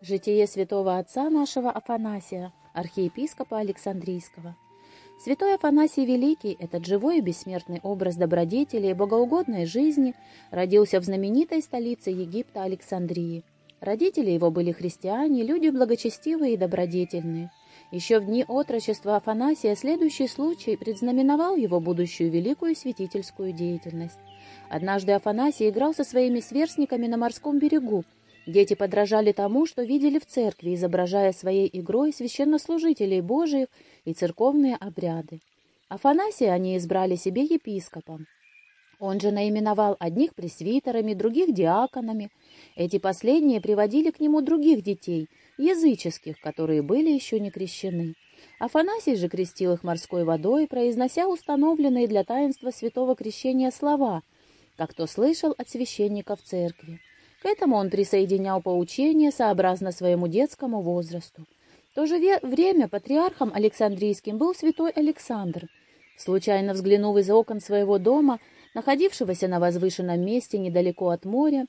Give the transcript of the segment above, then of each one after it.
Житие святого отца нашего Афанасия, архиепископа Александрийского. Святой Афанасий Великий, этот живой и бессмертный образ добродетели и богоугодной жизни, родился в знаменитой столице Египта Александрии. Родители его были христиане, люди благочестивые и добродетельные. Еще в дни отрочества Афанасия следующий случай предзнаменовал его будущую великую святительскую деятельность. Однажды Афанасий играл со своими сверстниками на морском берегу, Дети подражали тому, что видели в церкви, изображая своей игрой священнослужителей Божиих и церковные обряды. Афанасия они избрали себе епископом. Он же наименовал одних пресвитерами, других диаконами. Эти последние приводили к нему других детей, языческих, которые были еще не крещены. Афанасий же крестил их морской водой, произнося установленные для таинства святого крещения слова, как то слышал от священников церкви. К этому он присоединял поучения сообразно своему детскому возрасту. В то же время патриархом Александрийским был святой Александр. Случайно взглянув из окон своего дома, находившегося на возвышенном месте недалеко от моря,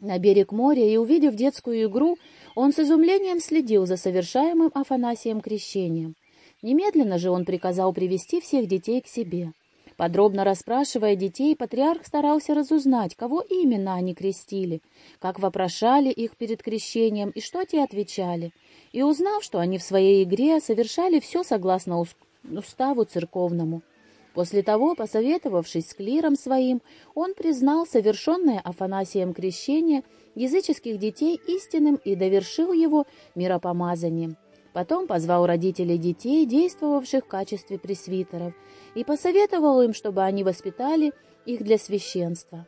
на берег моря и увидев детскую игру, он с изумлением следил за совершаемым Афанасием крещением. Немедленно же он приказал привести всех детей к себе. Подробно расспрашивая детей, патриарх старался разузнать, кого именно они крестили, как вопрошали их перед крещением и что те отвечали. И узнав, что они в своей игре совершали все согласно уставу церковному. После того, посоветовавшись с клиром своим, он признал совершенное Афанасием крещение языческих детей истинным и довершил его миропомазанием. Потом позвал родителей детей, действовавших в качестве пресвитеров, и посоветовал им, чтобы они воспитали их для священства.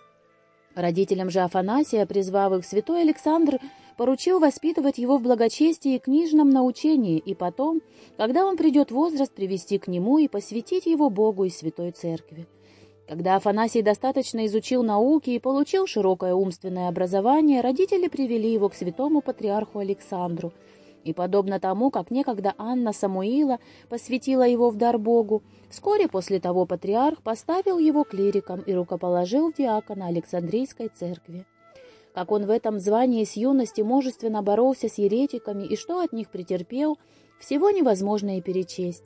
Родителям же Афанасия, призвав их, святой Александр поручил воспитывать его в благочестии и книжном научении, и потом, когда он придет возраст, привести к нему и посвятить его Богу и Святой Церкви. Когда Афанасий достаточно изучил науки и получил широкое умственное образование, родители привели его к святому патриарху Александру – и подобно тому, как некогда Анна Самуила посвятила его в дар Богу, вскоре после того патриарх поставил его клириком и рукоположил диакона Александрийской церкви. Как он в этом звании с юности мужественно боролся с еретиками и что от них претерпел, всего невозможно и перечесть.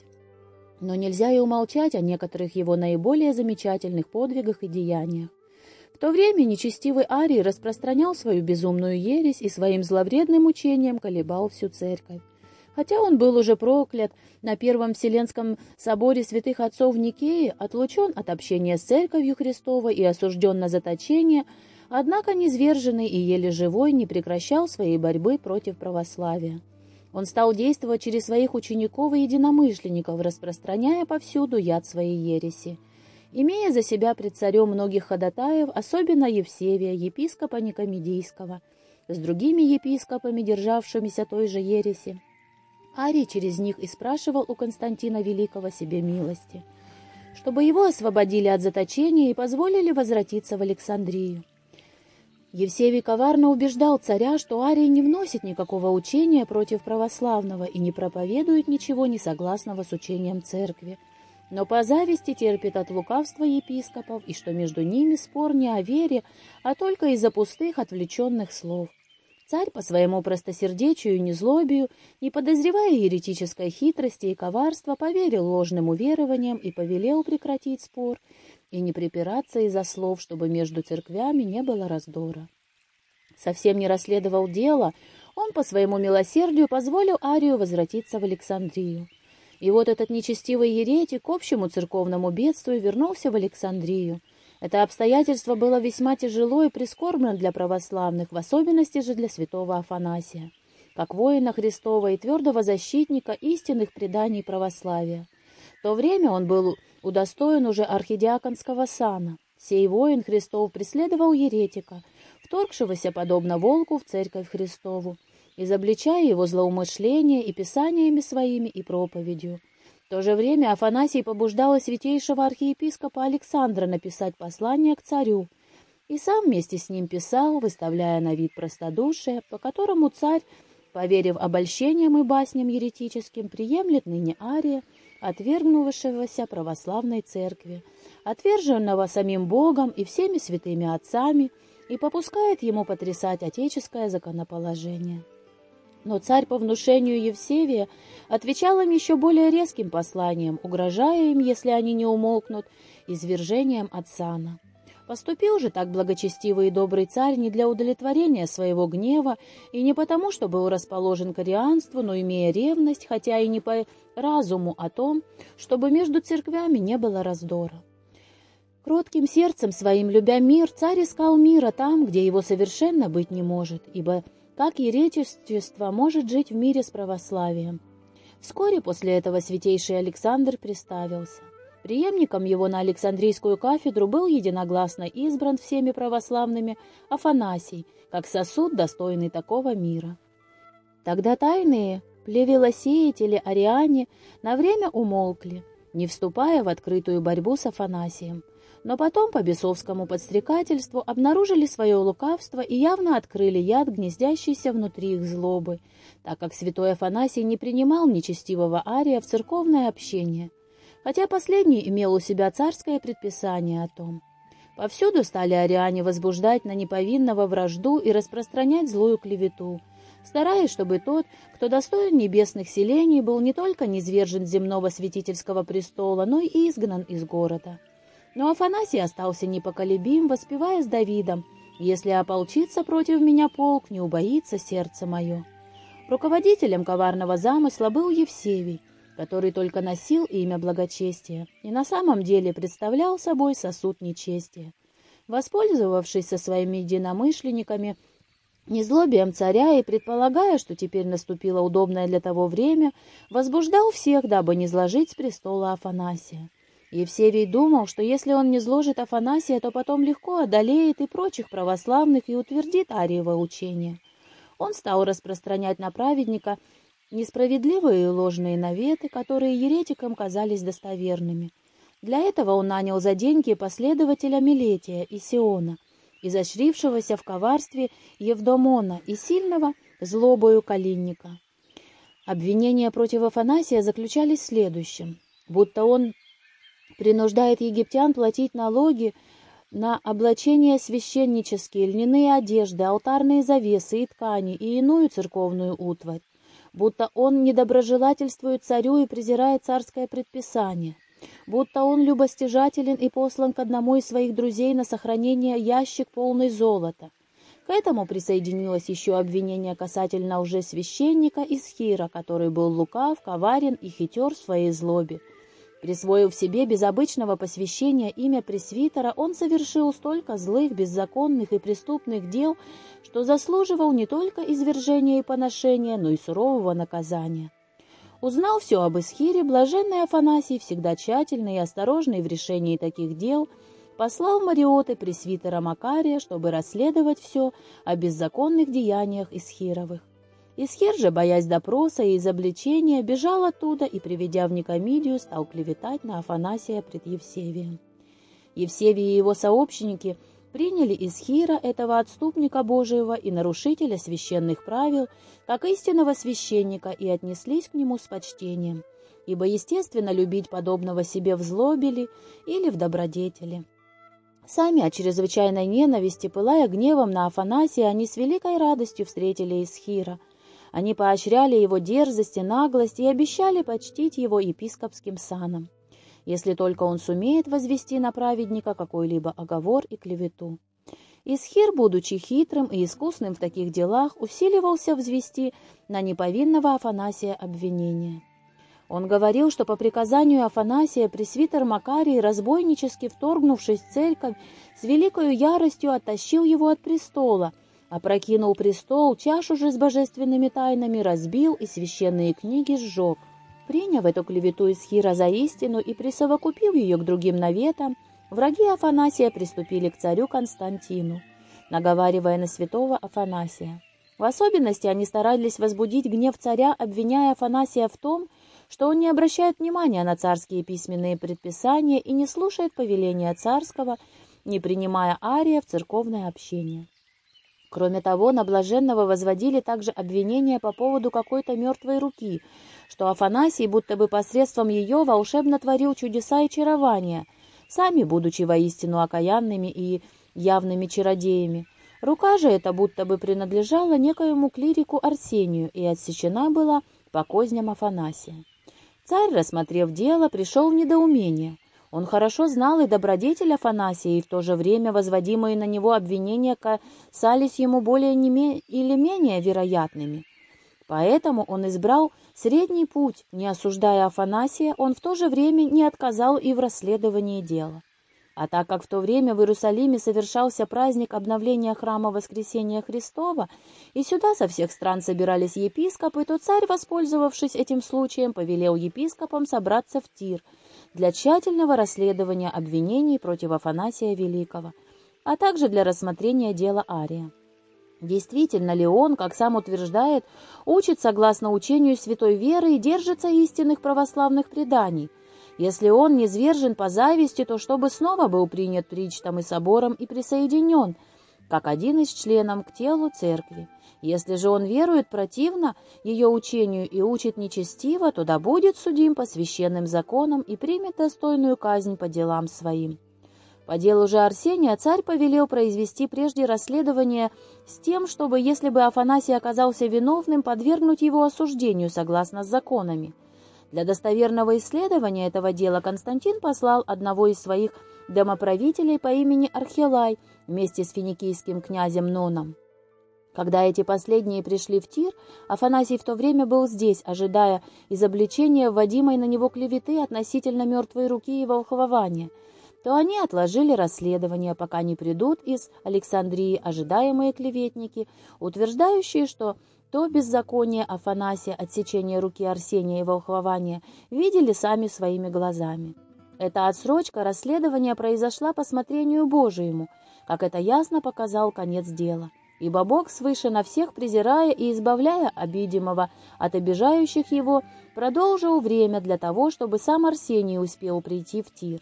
Но нельзя и умолчать о некоторых его наиболее замечательных подвигах и деяниях то время нечестивый Арий распространял свою безумную ересь и своим зловредным учением колебал всю церковь. Хотя он был уже проклят на Первом Вселенском соборе святых отцов в Никее, отлучен от общения с церковью Христовой и осужден на заточение, однако низверженный и еле живой не прекращал своей борьбы против православия. Он стал действовать через своих учеников и единомышленников, распространяя повсюду яд своей ереси имея за себя пред царем многих ходатаев, особенно Евсевия, епископа Никомедийского, с другими епископами, державшимися той же ереси. Арий через них и спрашивал у Константина Великого себе милости, чтобы его освободили от заточения и позволили возвратиться в Александрию. Евсевий коварно убеждал царя, что Арий не вносит никакого учения против православного и не проповедует ничего несогласного с учением церкви, но по зависти терпит от лукавства епископов, и что между ними спор не о вере, а только из-за пустых отвлеченных слов. Царь по своему простосердечию и незлобию, не подозревая еретической хитрости и коварства, поверил ложным уверованиям и повелел прекратить спор и не припираться из-за слов, чтобы между церквями не было раздора. Совсем не расследовал дело, он по своему милосердию позволил Арию возвратиться в Александрию. И вот этот нечестивый еретик к общему церковному бедствию вернулся в Александрию. Это обстоятельство было весьма тяжело и прискорбно для православных, в особенности же для святого Афанасия, как воина Христова и твердого защитника истинных преданий православия. В то время он был удостоен уже архидиаконского сана. Сей воин Христов преследовал еретика, вторгшегося подобно волку в церковь Христову, изобличая его злоумышления и писаниями своими и проповедью. В то же время Афанасий побуждал святейшего архиепископа Александра написать послание к царю, и сам вместе с ним писал, выставляя на вид простодушие, по которому царь, поверив обольщениям и басням еретическим, приемлет ныне Ария, отвергнувшегося православной церкви, отверженного самим Богом и всеми святыми отцами, и попускает ему потрясать отеческое законоположение. Но царь по внушению Евсевия отвечал им еще более резким посланием, угрожая им, если они не умолкнут, извержением от сана. Поступил же так благочестивый и добрый царь не для удовлетворения своего гнева и не потому, что был расположен к арианству, но имея ревность, хотя и не по разуму о том, чтобы между церквями не было раздора. Кротким сердцем своим, любя мир, царь искал мира там, где его совершенно быть не может, ибо как еретичество может жить в мире с православием. Вскоре после этого святейший Александр приставился. Приемником его на Александрийскую кафедру был единогласно избран всеми православными Афанасий, как сосуд, достойный такого мира. Тогда тайные плевелосеятели ариане на время умолкли, не вступая в открытую борьбу с Афанасием, но потом по бесовскому подстрекательству обнаружили свое лукавство и явно открыли яд, гнездящийся внутри их злобы, так как святой Афанасий не принимал нечестивого ария в церковное общение – хотя последний имел у себя царское предписание о том. Повсюду стали ариане возбуждать на неповинного вражду и распространять злую клевету, стараясь, чтобы тот, кто достоин небесных селений, был не только низвержен земного святительского престола, но и изгнан из города. Но Афанасий остался непоколебим, воспевая с Давидом, «Если ополчится против меня полк, не убоится сердце мое». Руководителем коварного замысла был Евсевий, который только носил имя благочестия и на самом деле представлял собой сосуд нечестия. Воспользовавшись со своими единомышленниками, незлобием царя и предполагая, что теперь наступило удобное для того время, возбуждал всех, дабы не сложить с престола Афанасия. Евсевий думал, что если он не сложит Афанасия, то потом легко одолеет и прочих православных и утвердит Ариево учение. Он стал распространять на праведника несправедливые и ложные наветы, которые еретикам казались достоверными. Для этого он нанял за деньги последователя Милетия и Сиона, изощрившегося в коварстве Евдомона и сильного злобою Калинника. Обвинения против Афанасия заключались в следующем, будто он принуждает египтян платить налоги на облачения священнические, льняные одежды, алтарные завесы и ткани и иную церковную утварь будто он недоброжелательствует царю и презирает царское предписание, будто он любостяжателен и послан к одному из своих друзей на сохранение ящик полный золота. К этому присоединилось еще обвинение касательно уже священника Исхира, который был лукав, коварен и хитер в своей злобе, Присвоив себе без обычного посвящения имя пресвитера, он совершил столько злых, беззаконных и преступных дел, что заслуживал не только извержения и поношения, но и сурового наказания. Узнал все об Исхире, блаженный Афанасий, всегда тщательный и осторожный в решении таких дел, послал Мариоты пресвитера Макария, чтобы расследовать все о беззаконных деяниях Исхировых. Исхир же, боясь допроса и изобличения, бежал оттуда и, приведя в Никомидию, стал клеветать на Афанасия пред Евсевием. Евсевий и его сообщники приняли Исхира, этого отступника Божьего и нарушителя священных правил, как истинного священника, и отнеслись к нему с почтением, ибо, естественно, любить подобного себе в злобе или в добродетели. Сами от чрезвычайной ненависти, пылая гневом на Афанасия, они с великой радостью встретили Исхира — они поощряли его дерзость и наглость и обещали почтить его епископским саном, если только он сумеет возвести на праведника какой-либо оговор и клевету. Исхир, будучи хитрым и искусным в таких делах, усиливался взвести на неповинного Афанасия обвинение. Он говорил, что по приказанию Афанасия пресвитер Макарий, разбойнически вторгнувшись в церковь, с великою яростью оттащил его от престола опрокинул престол, чашу же с божественными тайнами разбил и священные книги сжег. Приняв эту клевету из Хира за истину и присовокупив ее к другим наветам, враги Афанасия приступили к царю Константину, наговаривая на святого Афанасия. В особенности они старались возбудить гнев царя, обвиняя Афанасия в том, что он не обращает внимания на царские письменные предписания и не слушает повеления царского, не принимая ария в церковное общение. Кроме того, на блаженного возводили также обвинения по поводу какой-то мертвой руки, что Афанасий будто бы посредством ее волшебно творил чудеса и чарования, сами будучи воистину окаянными и явными чародеями. Рука же эта будто бы принадлежала некоему клирику Арсению и отсечена была по козням Афанасия. Царь, рассмотрев дело, пришел в недоумение. Он хорошо знал и добродетель Афанасия, и в то же время возводимые на него обвинения касались ему более не или менее вероятными. Поэтому он избрал средний путь, не осуждая Афанасия, он в то же время не отказал и в расследовании дела. А так как в то время в Иерусалиме совершался праздник обновления храма Воскресения Христова, и сюда со всех стран собирались епископы, то царь, воспользовавшись этим случаем, повелел епископам собраться в Тир для тщательного расследования обвинений против Афанасия Великого, а также для рассмотрения дела Ария. Действительно ли он, как сам утверждает, учит согласно учению святой веры и держится истинных православных преданий – если он не свержен по зависти, то чтобы снова был принят причтом и собором и присоединен, как один из членов к телу церкви. Если же он верует противно ее учению и учит нечестиво, то да будет судим по священным законам и примет достойную казнь по делам своим. По делу же Арсения царь повелел произвести прежде расследование с тем, чтобы, если бы Афанасий оказался виновным, подвергнуть его осуждению согласно с законами. Для достоверного исследования этого дела Константин послал одного из своих домоправителей по имени Архилай вместе с финикийским князем Ноном. Когда эти последние пришли в Тир, Афанасий в то время был здесь, ожидая изобличения вводимой на него клеветы относительно мертвой руки и волхвования, то они отложили расследование, пока не придут из Александрии ожидаемые клеветники, утверждающие, что то беззаконие Афанасия, отсечение руки Арсения и волхвование видели сами своими глазами. Эта отсрочка расследования произошла по смотрению Божьему, как это ясно показал конец дела. Ибо Бог свыше на всех презирая и избавляя обидимого от обижающих его, продолжил время для того, чтобы сам Арсений успел прийти в Тир.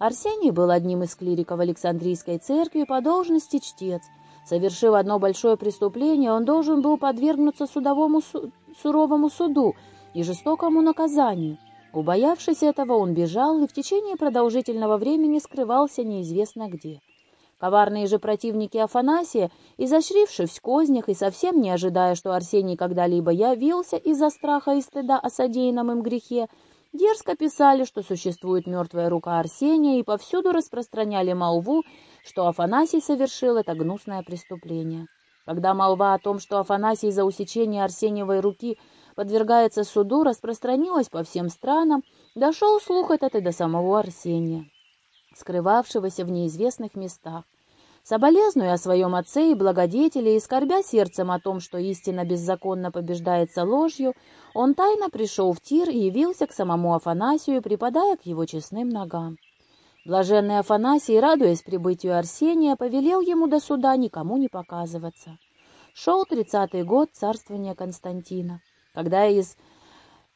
Арсений был одним из клириков Александрийской церкви по должности чтец, Совершив одно большое преступление, он должен был подвергнуться судовому су суровому суду и жестокому наказанию. Убоявшись этого, он бежал и в течение продолжительного времени скрывался неизвестно где. Коварные же противники Афанасия, изощрившись в кознях и совсем не ожидая, что Арсений когда-либо явился из-за страха и стыда о содеянном им грехе, дерзко писали, что существует мертвая рука Арсения, и повсюду распространяли молву, что Афанасий совершил это гнусное преступление. Когда молва о том, что Афанасий за усечение Арсеньевой руки подвергается суду, распространилась по всем странам, дошел слух этот и до самого Арсения, скрывавшегося в неизвестных местах. Соболезнуя о своем отце и благодетеле и скорбя сердцем о том, что истина беззаконно побеждается ложью, он тайно пришел в Тир и явился к самому Афанасию, припадая к его честным ногам. Блаженный Афанасий, радуясь прибытию Арсения, повелел ему до суда никому не показываться. Шел тридцатый год царствования Константина, когда из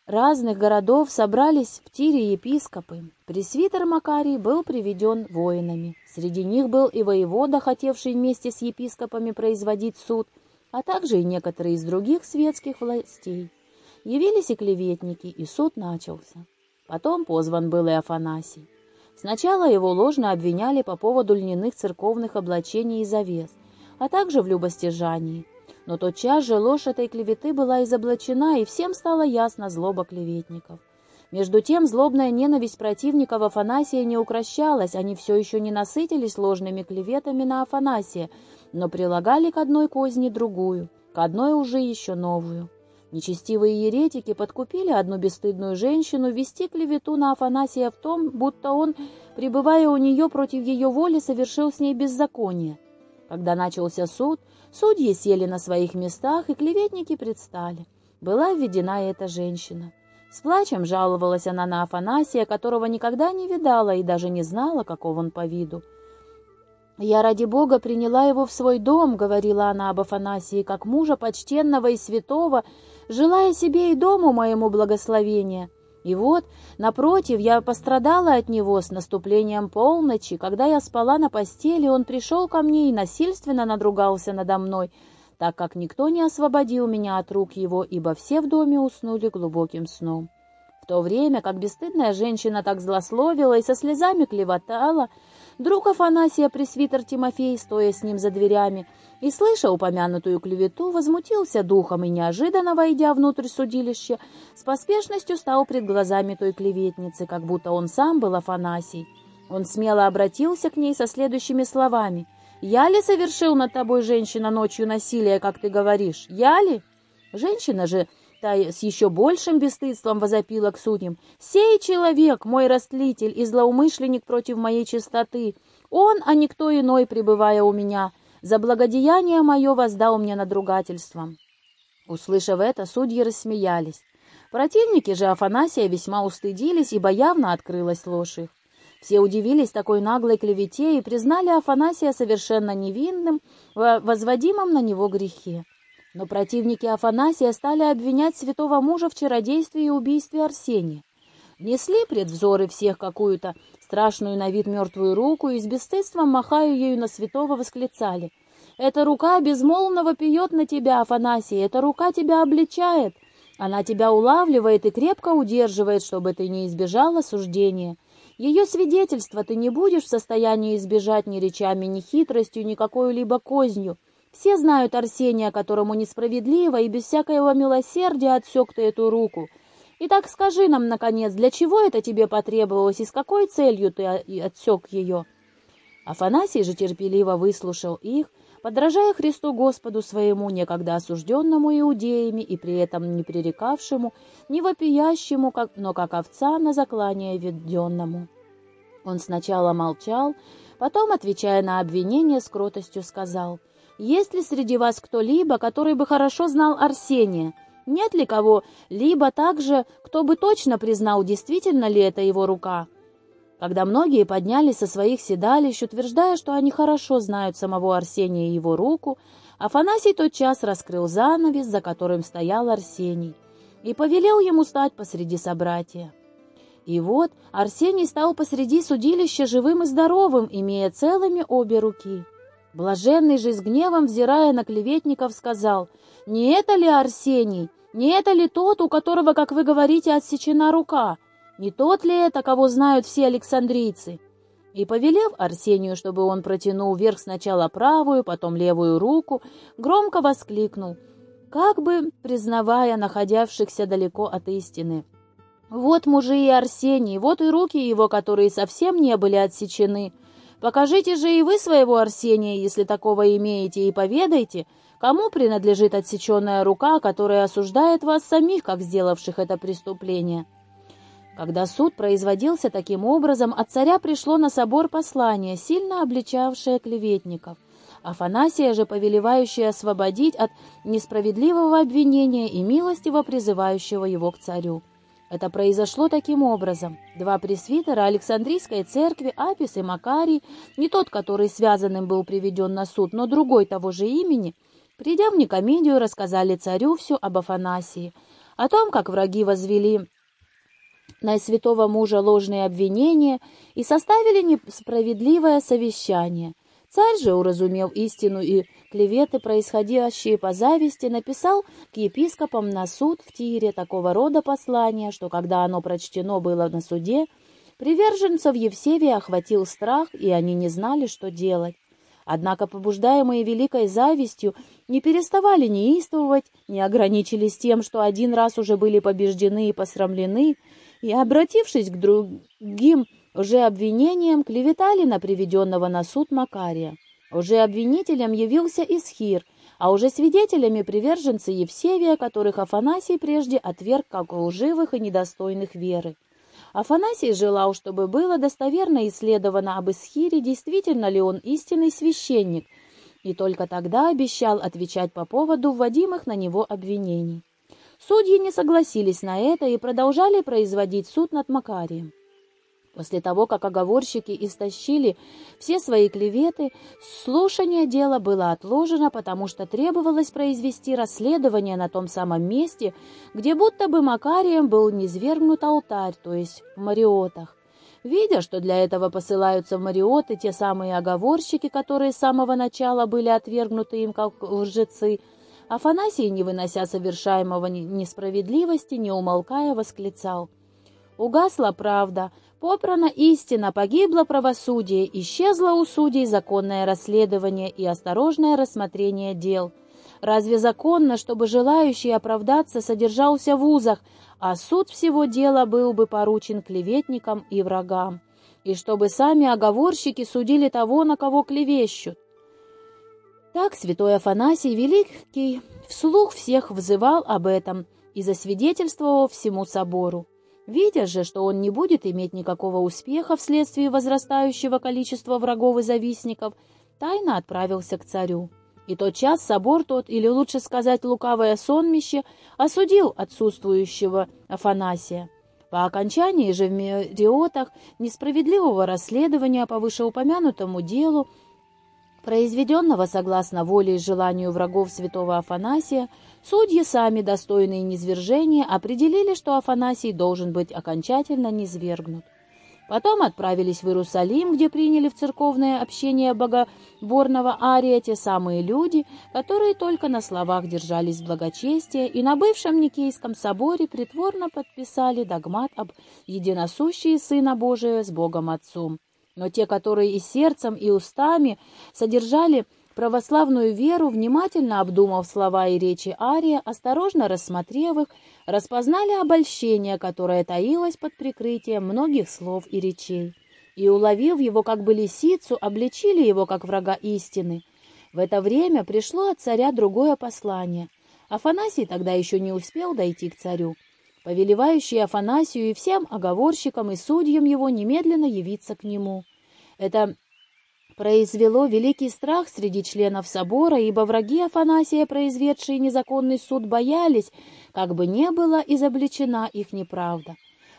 разных городов собрались в Тире епископы. Пресвитер Макарий был приведен воинами. Среди них был и воевода, хотевший вместе с епископами производить суд, а также и некоторые из других светских властей. Явились и клеветники, и суд начался. Потом позван был и Афанасий. Сначала его ложно обвиняли по поводу льняных церковных облачений и завес, а также в любостяжании. Но тотчас же ложь этой клеветы была изоблачена, и всем стало ясно злоба клеветников. Между тем злобная ненависть противников Афанасия не укращалась, они все еще не насытились ложными клеветами на Афанасия, но прилагали к одной козни другую, к одной уже еще новую. Нечестивые еретики подкупили одну бесстыдную женщину вести клевету на Афанасия в том, будто он, пребывая у нее против ее воли, совершил с ней беззаконие. Когда начался суд, судьи сели на своих местах, и клеветники предстали. Была введена эта женщина. С плачем жаловалась она на Афанасия, которого никогда не видала и даже не знала, каков он по виду. «Я ради Бога приняла его в свой дом», — говорила она об Афанасии, «как мужа почтенного и святого, желая себе и дому моему благословения. И вот, напротив, я пострадала от него с наступлением полночи. Когда я спала на постели, он пришел ко мне и насильственно надругался надо мной, так как никто не освободил меня от рук его, ибо все в доме уснули глубоким сном. В то время, как бесстыдная женщина так злословила и со слезами клевотала, Друг Афанасия, пресвитер Тимофей, стоя с ним за дверями, и, слыша упомянутую клевету, возмутился духом и, неожиданно войдя внутрь судилища, с поспешностью стал пред глазами той клеветницы, как будто он сам был Афанасий. Он смело обратился к ней со следующими словами. «Я ли совершил над тобой, женщина, ночью насилие, как ты говоришь? Я ли?» Женщина же та с еще большим бесстыдством возопила к судьям. «Сей человек, мой растлитель и злоумышленник против моей чистоты, он, а никто иной, пребывая у меня, за благодеяние мое воздал мне надругательством». Услышав это, судьи рассмеялись. Противники же Афанасия весьма устыдились, ибо явно открылась ложь их. Все удивились такой наглой клевете и признали Афанасия совершенно невинным в возводимом на него грехе. Но противники Афанасия стали обвинять святого мужа в чародействе и убийстве Арсения. Несли пред взоры всех какую-то страшную на вид мертвую руку и с бесстыдством, махая ею на святого, восклицали. «Эта рука безмолвного пьет на тебя, Афанасий, эта рука тебя обличает. Она тебя улавливает и крепко удерживает, чтобы ты не избежал осуждения. Ее свидетельство ты не будешь в состоянии избежать ни речами, ни хитростью, ни какой-либо кознью. Все знают Арсения, которому несправедливо и без всякого милосердия отсек ты эту руку. Итак, скажи нам, наконец, для чего это тебе потребовалось и с какой целью ты отсек ее?» Афанасий же терпеливо выслушал их, подражая Христу Господу своему, некогда осужденному иудеями и при этом не пререкавшему, не вопиящему, но как овца на заклание веденному. Он сначала молчал, потом, отвечая на обвинение, с кротостью сказал — есть ли среди вас кто-либо, который бы хорошо знал Арсения? Нет ли кого-либо также, кто бы точно признал, действительно ли это его рука? Когда многие поднялись со своих седалищ, утверждая, что они хорошо знают самого Арсения и его руку, Афанасий тотчас раскрыл занавес, за которым стоял Арсений, и повелел ему стать посреди собратья. И вот Арсений стал посреди судилища живым и здоровым, имея целыми обе руки. Блаженный же с гневом, взирая на клеветников, сказал, «Не это ли Арсений? Не это ли тот, у которого, как вы говорите, отсечена рука? Не тот ли это, кого знают все александрийцы?» И, повелев Арсению, чтобы он протянул вверх сначала правую, потом левую руку, громко воскликнул, как бы признавая находявшихся далеко от истины. «Вот мужи и Арсений, вот и руки его, которые совсем не были отсечены, Покажите же и вы своего Арсения, если такого имеете, и поведайте, кому принадлежит отсеченная рука, которая осуждает вас самих, как сделавших это преступление». Когда суд производился таким образом, от царя пришло на собор послание, сильно обличавшее клеветников. Афанасия же, повелевающая освободить от несправедливого обвинения и милостиво призывающего его к царю. Это произошло таким образом. Два пресвитера Александрийской церкви, Апис и Макарий, не тот, который связанным был приведен на суд, но другой того же имени, придя в Никомедию, рассказали царю все об Афанасии, о том, как враги возвели на святого мужа ложные обвинения и составили несправедливое совещание. Царь же, уразумев истину и клеветы, происходящие по зависти, написал к епископам на суд в Тире такого рода послание, что когда оно прочтено было на суде, приверженцев Евсевия охватил страх, и они не знали, что делать. Однако, побуждаемые великой завистью, не переставали неистовывать, не ограничились тем, что один раз уже были побеждены и посрамлены, и, обратившись к другим уже обвинением клеветали на приведенного на суд Макария. Уже обвинителем явился Исхир, а уже свидетелями приверженцы Евсевия, которых Афанасий прежде отверг как лживых и недостойных веры. Афанасий желал, чтобы было достоверно исследовано об Исхире, действительно ли он истинный священник, и только тогда обещал отвечать по поводу вводимых на него обвинений. Судьи не согласились на это и продолжали производить суд над Макарием. После того, как оговорщики истощили все свои клеветы, слушание дела было отложено, потому что требовалось произвести расследование на том самом месте, где будто бы Макарием был низвергнут алтарь, то есть в Мариотах. Видя, что для этого посылаются в Мариоты те самые оговорщики, которые с самого начала были отвергнуты им как лжецы, Афанасий, не вынося совершаемого несправедливости, не умолкая, восклицал — Угасла правда, попрана истина, погибло правосудие, исчезло у судей законное расследование и осторожное рассмотрение дел. Разве законно, чтобы желающий оправдаться содержался в узах, а суд всего дела был бы поручен клеветникам и врагам? И чтобы сами оговорщики судили того, на кого клевещут? Так святой Афанасий Великий вслух всех взывал об этом и засвидетельствовал всему собору. Видя же, что он не будет иметь никакого успеха вследствие возрастающего количества врагов и завистников, тайно отправился к царю. И тот час собор тот, или лучше сказать лукавое сонмище, осудил отсутствующего Афанасия. По окончании же в Мериотах несправедливого расследования по вышеупомянутому делу произведенного согласно воле и желанию врагов святого Афанасия, судьи сами, достойные низвержения, определили, что Афанасий должен быть окончательно низвергнут. Потом отправились в Иерусалим, где приняли в церковное общение богоборного Ария те самые люди, которые только на словах держались благочестия и на бывшем Никейском соборе притворно подписали догмат об единосущии Сына Божия с Богом Отцом но те, которые и сердцем, и устами содержали православную веру, внимательно обдумав слова и речи Ария, осторожно рассмотрев их, распознали обольщение, которое таилось под прикрытием многих слов и речей, и, уловив его как бы лисицу, обличили его как врага истины. В это время пришло от царя другое послание. Афанасий тогда еще не успел дойти к царю повелевающий Афанасию и всем оговорщикам и судьям его немедленно явиться к нему. Это произвело великий страх среди членов собора, ибо враги Афанасия, произведшие незаконный суд, боялись, как бы не была изобличена их неправда.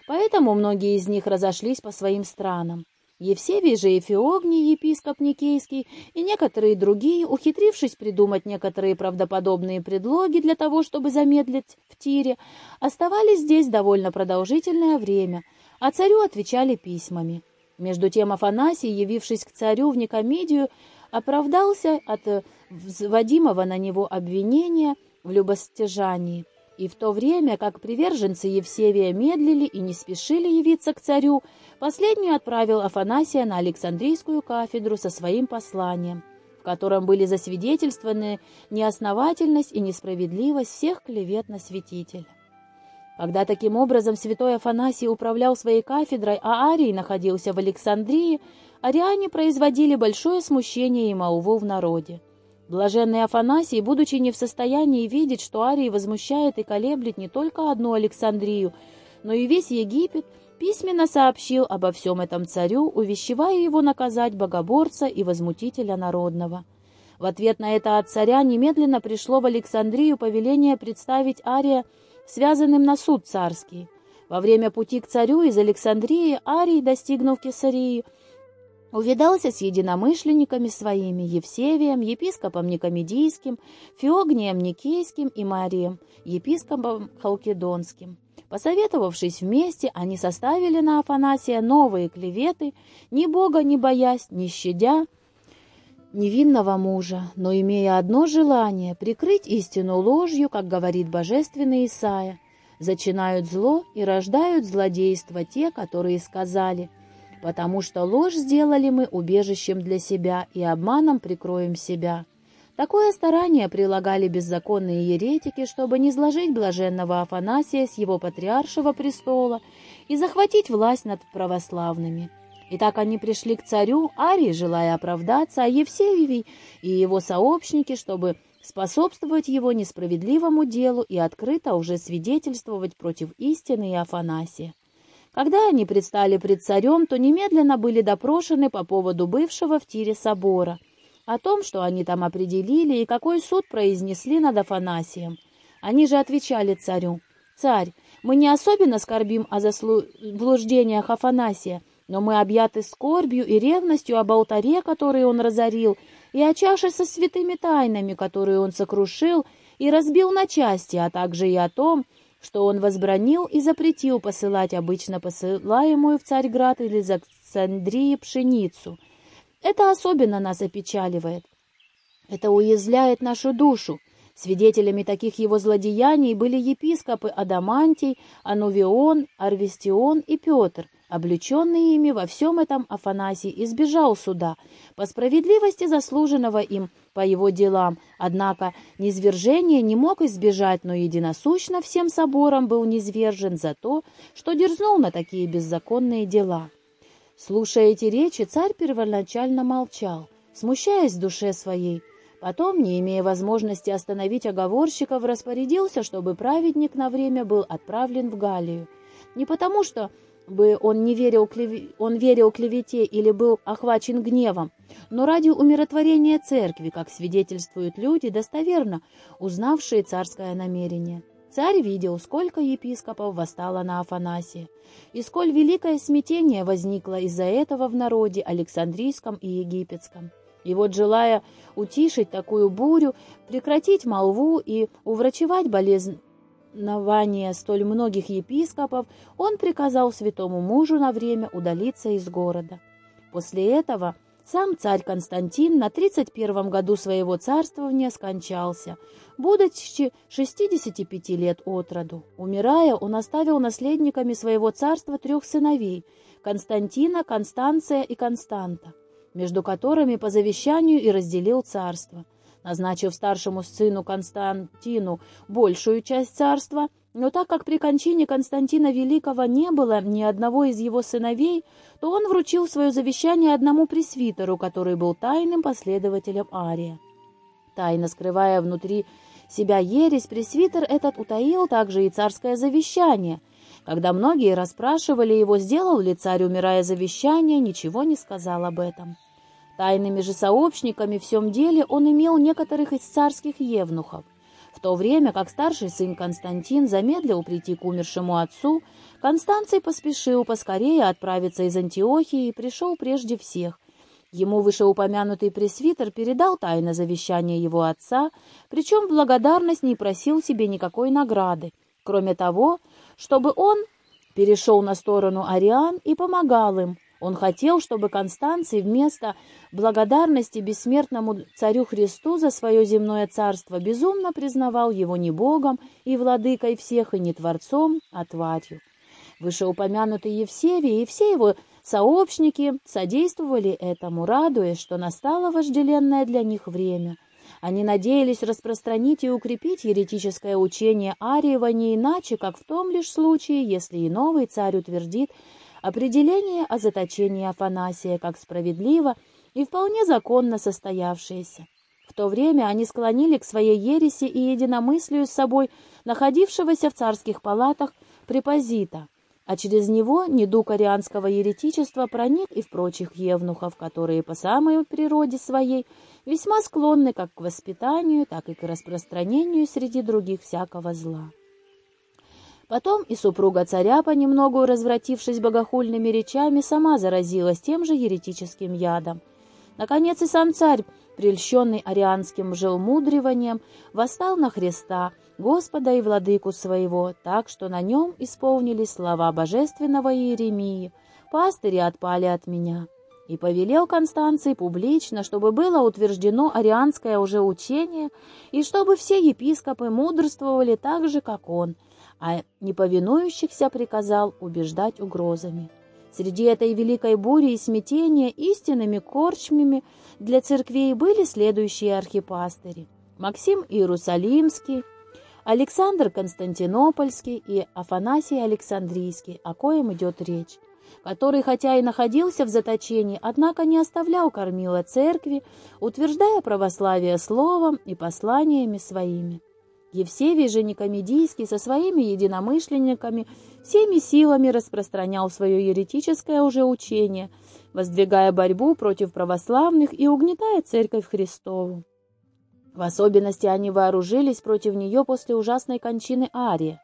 Поэтому многие из них разошлись по своим странам. Евсевий же Эфиогний, епископ Никейский, и некоторые другие, ухитрившись придумать некоторые правдоподобные предлоги для того, чтобы замедлить в тире, оставались здесь довольно продолжительное время, а царю отвечали письмами. Между тем Афанасий, явившись к царю в Никомедию, оправдался от взводимого на него обвинения в любостяжании. И в то время, как приверженцы Евсевия медлили и не спешили явиться к царю, последний отправил Афанасия на Александрийскую кафедру со своим посланием, в котором были засвидетельствованы неосновательность и несправедливость всех клевет на святителя. Когда таким образом святой Афанасий управлял своей кафедрой, а Арий находился в Александрии, ариане производили большое смущение и молву в народе. Блаженный Афанасий, будучи не в состоянии видеть, что Арий возмущает и колеблет не только одну Александрию, но и весь Египет, письменно сообщил обо всем этом царю, увещевая его наказать богоборца и возмутителя народного. В ответ на это от царя немедленно пришло в Александрию повеление представить Ария связанным на суд царский. Во время пути к царю из Александрии Арий, достигнув Кесарии, увидался с единомышленниками своими Евсевием, епископом Никомедийским, Феогнием Никейским и Марием, епископом Халкидонским. Посоветовавшись вместе, они составили на Афанасия новые клеветы, ни Бога не боясь, не щадя невинного мужа, но имея одно желание — прикрыть истину ложью, как говорит божественный Исаия. Зачинают зло и рождают злодейство те, которые сказали, «Потому что ложь сделали мы убежищем для себя и обманом прикроем себя». Такое старание прилагали беззаконные еретики, чтобы не сложить блаженного Афанасия с его патриаршего престола и захватить власть над православными. И так они пришли к царю, Арий, желая оправдаться, а Евсеевий и его сообщники, чтобы способствовать его несправедливому делу и открыто уже свидетельствовать против истины и Афанасия. Когда они предстали пред царем, то немедленно были допрошены по поводу бывшего в тире собора, о том, что они там определили и какой суд произнесли над Афанасием. Они же отвечали царю, «Царь, мы не особенно скорбим о заблуждениях Афанасия, но мы объяты скорбью и ревностью об алтаре, который он разорил, и о чаше со святыми тайнами, которые он сокрушил и разбил на части, а также и о том, что он возбранил и запретил посылать обычно посылаемую в Царьград или из Александрии пшеницу. Это особенно нас опечаливает. Это уязвляет нашу душу. Свидетелями таких его злодеяний были епископы Адамантий, Анувион, Арвестион и Петр. Облеченный ими во всем этом Афанасий избежал суда, по справедливости заслуженного им по его делам, однако низвержение не мог избежать, но единосущно всем собором был низвержен за то, что дерзнул на такие беззаконные дела. Слушая эти речи, царь первоначально молчал, смущаясь в душе своей, Потом, не имея возможности остановить оговорщиков, распорядился, чтобы праведник на время был отправлен в Галлию. Не потому, что бы он не верил, клев... он верил клевете или был охвачен гневом, но ради умиротворения церкви, как свидетельствуют люди, достоверно узнавшие царское намерение. Царь видел, сколько епископов восстало на Афанасия, и сколь великое смятение возникло из-за этого в народе Александрийском и Египетском. И вот, желая утишить такую бурю, прекратить молву и уврачевать болезнование столь многих епископов, он приказал святому мужу на время удалиться из города. После этого сам царь Константин на 31 году своего царствования скончался, будучи 65 лет от роду. Умирая, он оставил наследниками своего царства трех сыновей – Константина, Констанция и Константа между которыми по завещанию и разделил царство, назначив старшему сыну Константину большую часть царства, но так как при кончине Константина Великого не было ни одного из его сыновей, то он вручил свое завещание одному пресвитеру, который был тайным последователем Ария. Тайно скрывая внутри себя ересь, пресвитер этот утаил также и царское завещание. Когда многие расспрашивали его, сделал ли царь, умирая завещание, ничего не сказал об этом. Тайными же сообщниками в всем деле он имел некоторых из царских евнухов. В то время как старший сын Константин замедлил прийти к умершему отцу, Констанций поспешил поскорее отправиться из Антиохии и пришел прежде всех. Ему вышеупомянутый пресвитер передал тайное завещание его отца, причем в благодарность не просил себе никакой награды, кроме того, чтобы он перешел на сторону ариан и помогал им, он хотел, чтобы Констанций вместо благодарности бессмертному царю Христу за свое земное царство безумно признавал его не Богом и владыкой всех, и не Творцом, а тварью. Вышеупомянутый Евсевий и все его сообщники содействовали этому, радуясь, что настало вожделенное для них время. Они надеялись распространить и укрепить еретическое учение Ариева не иначе, как в том лишь случае, если и новый царь утвердит определение о заточении Афанасия как справедливо и вполне законно состоявшееся. В то время они склонили к своей ереси и единомыслию с собой находившегося в царских палатах препозита, а через него недуг арианского еретичества проник и в прочих евнухов, которые по самой природе своей весьма склонны как к воспитанию, так и к распространению среди других всякого зла. Потом и супруга царя, понемногу развратившись богохульными речами, сама заразилась тем же еретическим ядом. Наконец и сам царь, прельщенный арианским желмудриванием, восстал на Христа, Господа и Владыку своего, так что на нем исполнились слова божественного Иеремии «Пастыри отпали от меня». И повелел Констанций публично, чтобы было утверждено арианское уже учение, и чтобы все епископы мудрствовали так же, как он – а неповинующихся приказал убеждать угрозами. Среди этой великой бури и смятения истинными корчмами для церквей были следующие архипастыри. Максим Иерусалимский, Александр Константинопольский и Афанасий Александрийский, о коем идет речь, который, хотя и находился в заточении, однако не оставлял кормила церкви, утверждая православие словом и посланиями своими. Евсевий же Никомедийский со своими единомышленниками всеми силами распространял свое еретическое уже учение, воздвигая борьбу против православных и угнетая Церковь Христову. В особенности они вооружились против нее после ужасной кончины Ария.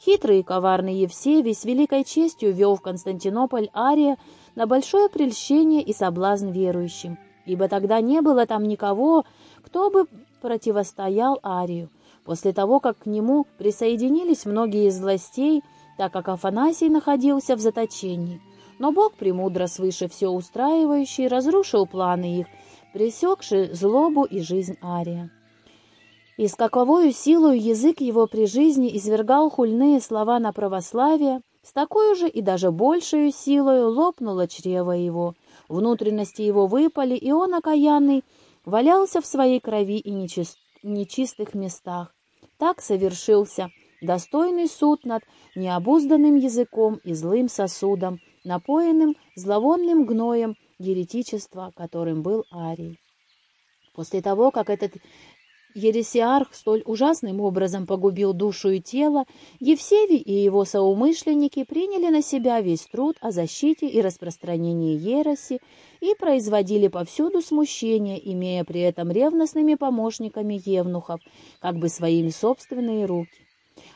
Хитрый и коварный Евсевий с великой честью вел в Константинополь Ария на большое прельщение и соблазн верующим, ибо тогда не было там никого, кто бы противостоял Арию. После того, как к нему присоединились многие из властей, так как Афанасий находился в заточении. Но Бог, премудро свыше все устраивающий, разрушил планы их, пресекши злобу и жизнь Ария. И с каковою силою язык его при жизни извергал хульные слова на православие, с такой же и даже большей силою лопнуло чрево его, внутренности его выпали, и он, окаянный, валялся в своей крови и нечист... нечистых местах. Так совершился достойный суд над необузданным языком и злым сосудом, напоенным зловонным гноем еретичества, которым был Арий. После того, как этот Ересиарх столь ужасным образом погубил душу и тело, Евсевий и его соумышленники приняли на себя весь труд о защите и распространении ереси и производили повсюду смущение, имея при этом ревностными помощниками евнухов, как бы своими собственные руки.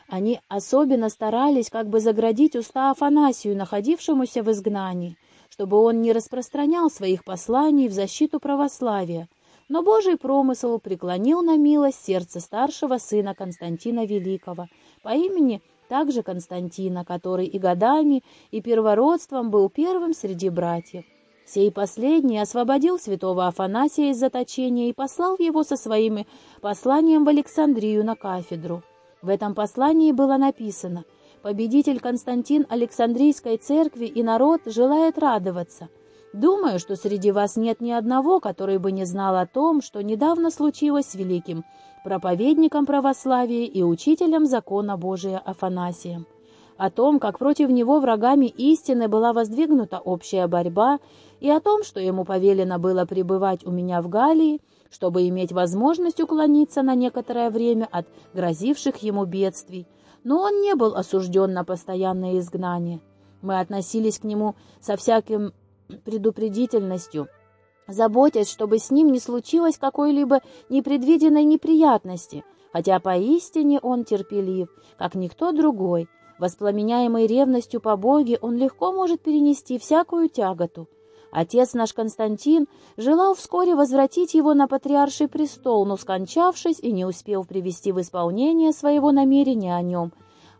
Они особенно старались как бы заградить уста Афанасию, находившемуся в изгнании, чтобы он не распространял своих посланий в защиту православия, но Божий промысел преклонил на милость сердце старшего сына Константина Великого по имени также Константина, который и годами, и первородством был первым среди братьев. Сей последний освободил святого Афанасия из заточения и послал его со своими посланием в Александрию на кафедру. В этом послании было написано «Победитель Константин Александрийской церкви и народ желает радоваться». Думаю, что среди вас нет ни одного, который бы не знал о том, что недавно случилось с великим проповедником православия и учителем закона Божия Афанасием. О том, как против него врагами истины была воздвигнута общая борьба, и о том, что ему повелено было пребывать у меня в Галлии, чтобы иметь возможность уклониться на некоторое время от грозивших ему бедствий. Но он не был осужден на постоянное изгнание. Мы относились к нему со всяким предупредительностью, заботясь, чтобы с ним не случилось какой-либо непредвиденной неприятности, хотя поистине он терпелив, как никто другой. Воспламеняемый ревностью по Боге, он легко может перенести всякую тяготу. Отец наш Константин желал вскоре возвратить его на патриарший престол, но, скончавшись и не успев привести в исполнение своего намерения о нем,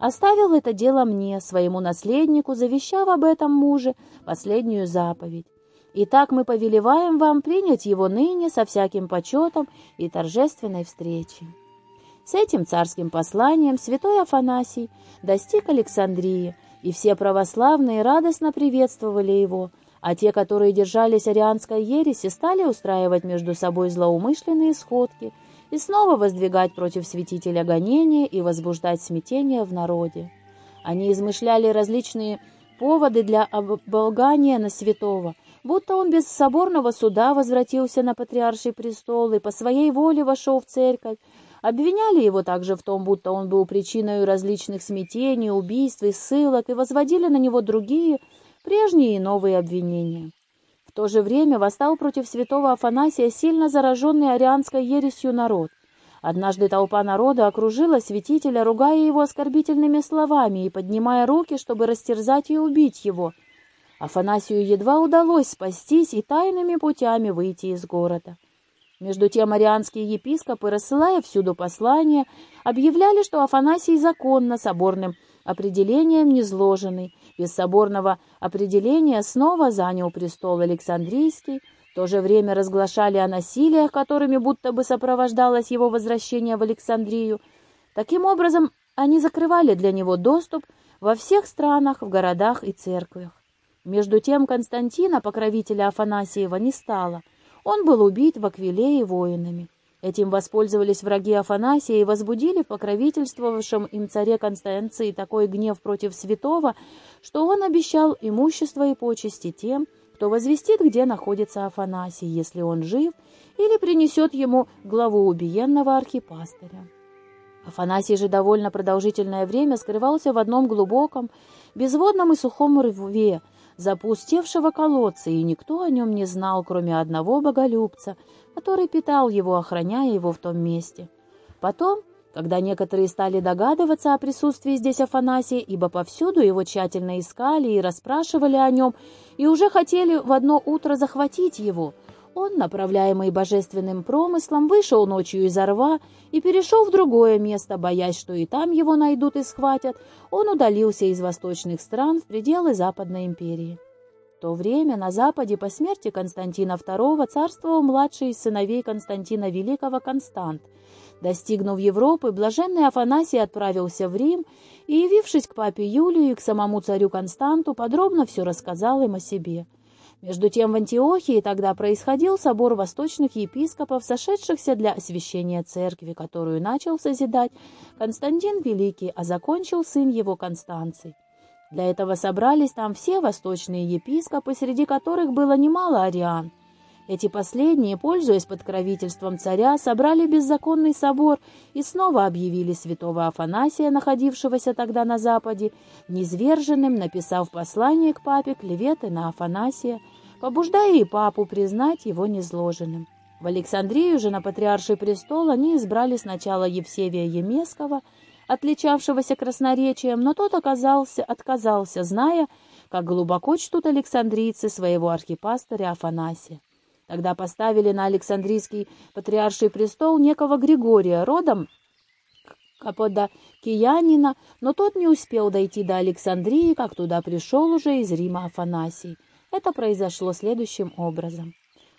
оставил это дело мне, своему наследнику, завещав об этом муже последнюю заповедь. Итак, мы повелеваем вам принять его ныне со всяким почетом и торжественной встречей. С этим царским посланием святой Афанасий достиг Александрии, и все православные радостно приветствовали его, а те, которые держались арианской ереси, стали устраивать между собой злоумышленные сходки – и снова воздвигать против святителя гонения и возбуждать смятение в народе. Они измышляли различные поводы для оболгания на святого, будто он без соборного суда возвратился на патриарший престол и по своей воле вошел в церковь, обвиняли его также в том, будто он был причиной различных смятений, убийств и ссылок, и возводили на него другие, прежние и новые обвинения. То же время восстал против святого Афанасия сильно зараженный арианской ересью народ. Однажды толпа народа окружила святителя, ругая его оскорбительными словами и поднимая руки, чтобы растерзать и убить его. Афанасию едва удалось спастись и тайными путями выйти из города. Между тем арианские епископы, рассылая всюду послания, объявляли, что Афанасий законно соборным определением низложенный, без соборного определения снова занял престол Александрийский, в то же время разглашали о насилиях, которыми будто бы сопровождалось его возвращение в Александрию. Таким образом, они закрывали для него доступ во всех странах, в городах и церквях. Между тем Константина, покровителя Афанасиева, не стало. Он был убит в Аквилее воинами. Этим воспользовались враги Афанасия и возбудили в покровительствовавшем им царе Констанции такой гнев против святого, что он обещал имущество и почести тем, кто возвестит, где находится Афанасий, если он жив, или принесет ему главу убиенного архипастыря. Афанасий же довольно продолжительное время скрывался в одном глубоком, безводном и сухом рве, запустевшего колодца, и никто о нем не знал, кроме одного боголюбца — который питал его, охраняя его в том месте. Потом, когда некоторые стали догадываться о присутствии здесь Афанасия, ибо повсюду его тщательно искали и расспрашивали о нем, и уже хотели в одно утро захватить его, он, направляемый божественным промыслом, вышел ночью из рва и перешел в другое место, боясь, что и там его найдут и схватят, он удалился из восточных стран в пределы Западной империи. То время на Западе по смерти Константина II царствовал младший из сыновей Константина Великого Констант, Достигнув Европы, блаженный Афанасий отправился в Рим и, явившись к папе Юлию и к самому царю Константу, подробно все рассказал им о себе. Между тем в Антиохии тогда происходил собор восточных епископов, сошедшихся для освящения церкви, которую начал созидать Константин Великий, а закончил сын его Констанций. Для этого собрались там все восточные епископы, среди которых было немало ариан. Эти последние, пользуясь подкровительством царя, собрали беззаконный собор и снова объявили святого Афанасия, находившегося тогда на Западе, низверженным, написав послание к папе клеветы на Афанасия, побуждая и папу признать его незложенным. В Александрию же на патриарший престол они избрали сначала Евсевия Емеского, отличавшегося красноречием, но тот оказался, отказался, зная, как глубоко чтут александрийцы своего архипастыря Афанасия. Тогда поставили на Александрийский патриарший престол некого Григория, родом Каподокиянина, но тот не успел дойти до Александрии, как туда пришел уже из Рима Афанасий. Это произошло следующим образом.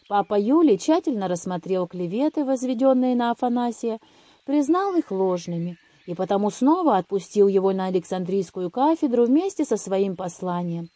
Папа Юлий тщательно рассмотрел клеветы, возведенные на Афанасия, признал их ложными и потому снова отпустил его на Александрийскую кафедру вместе со своим посланием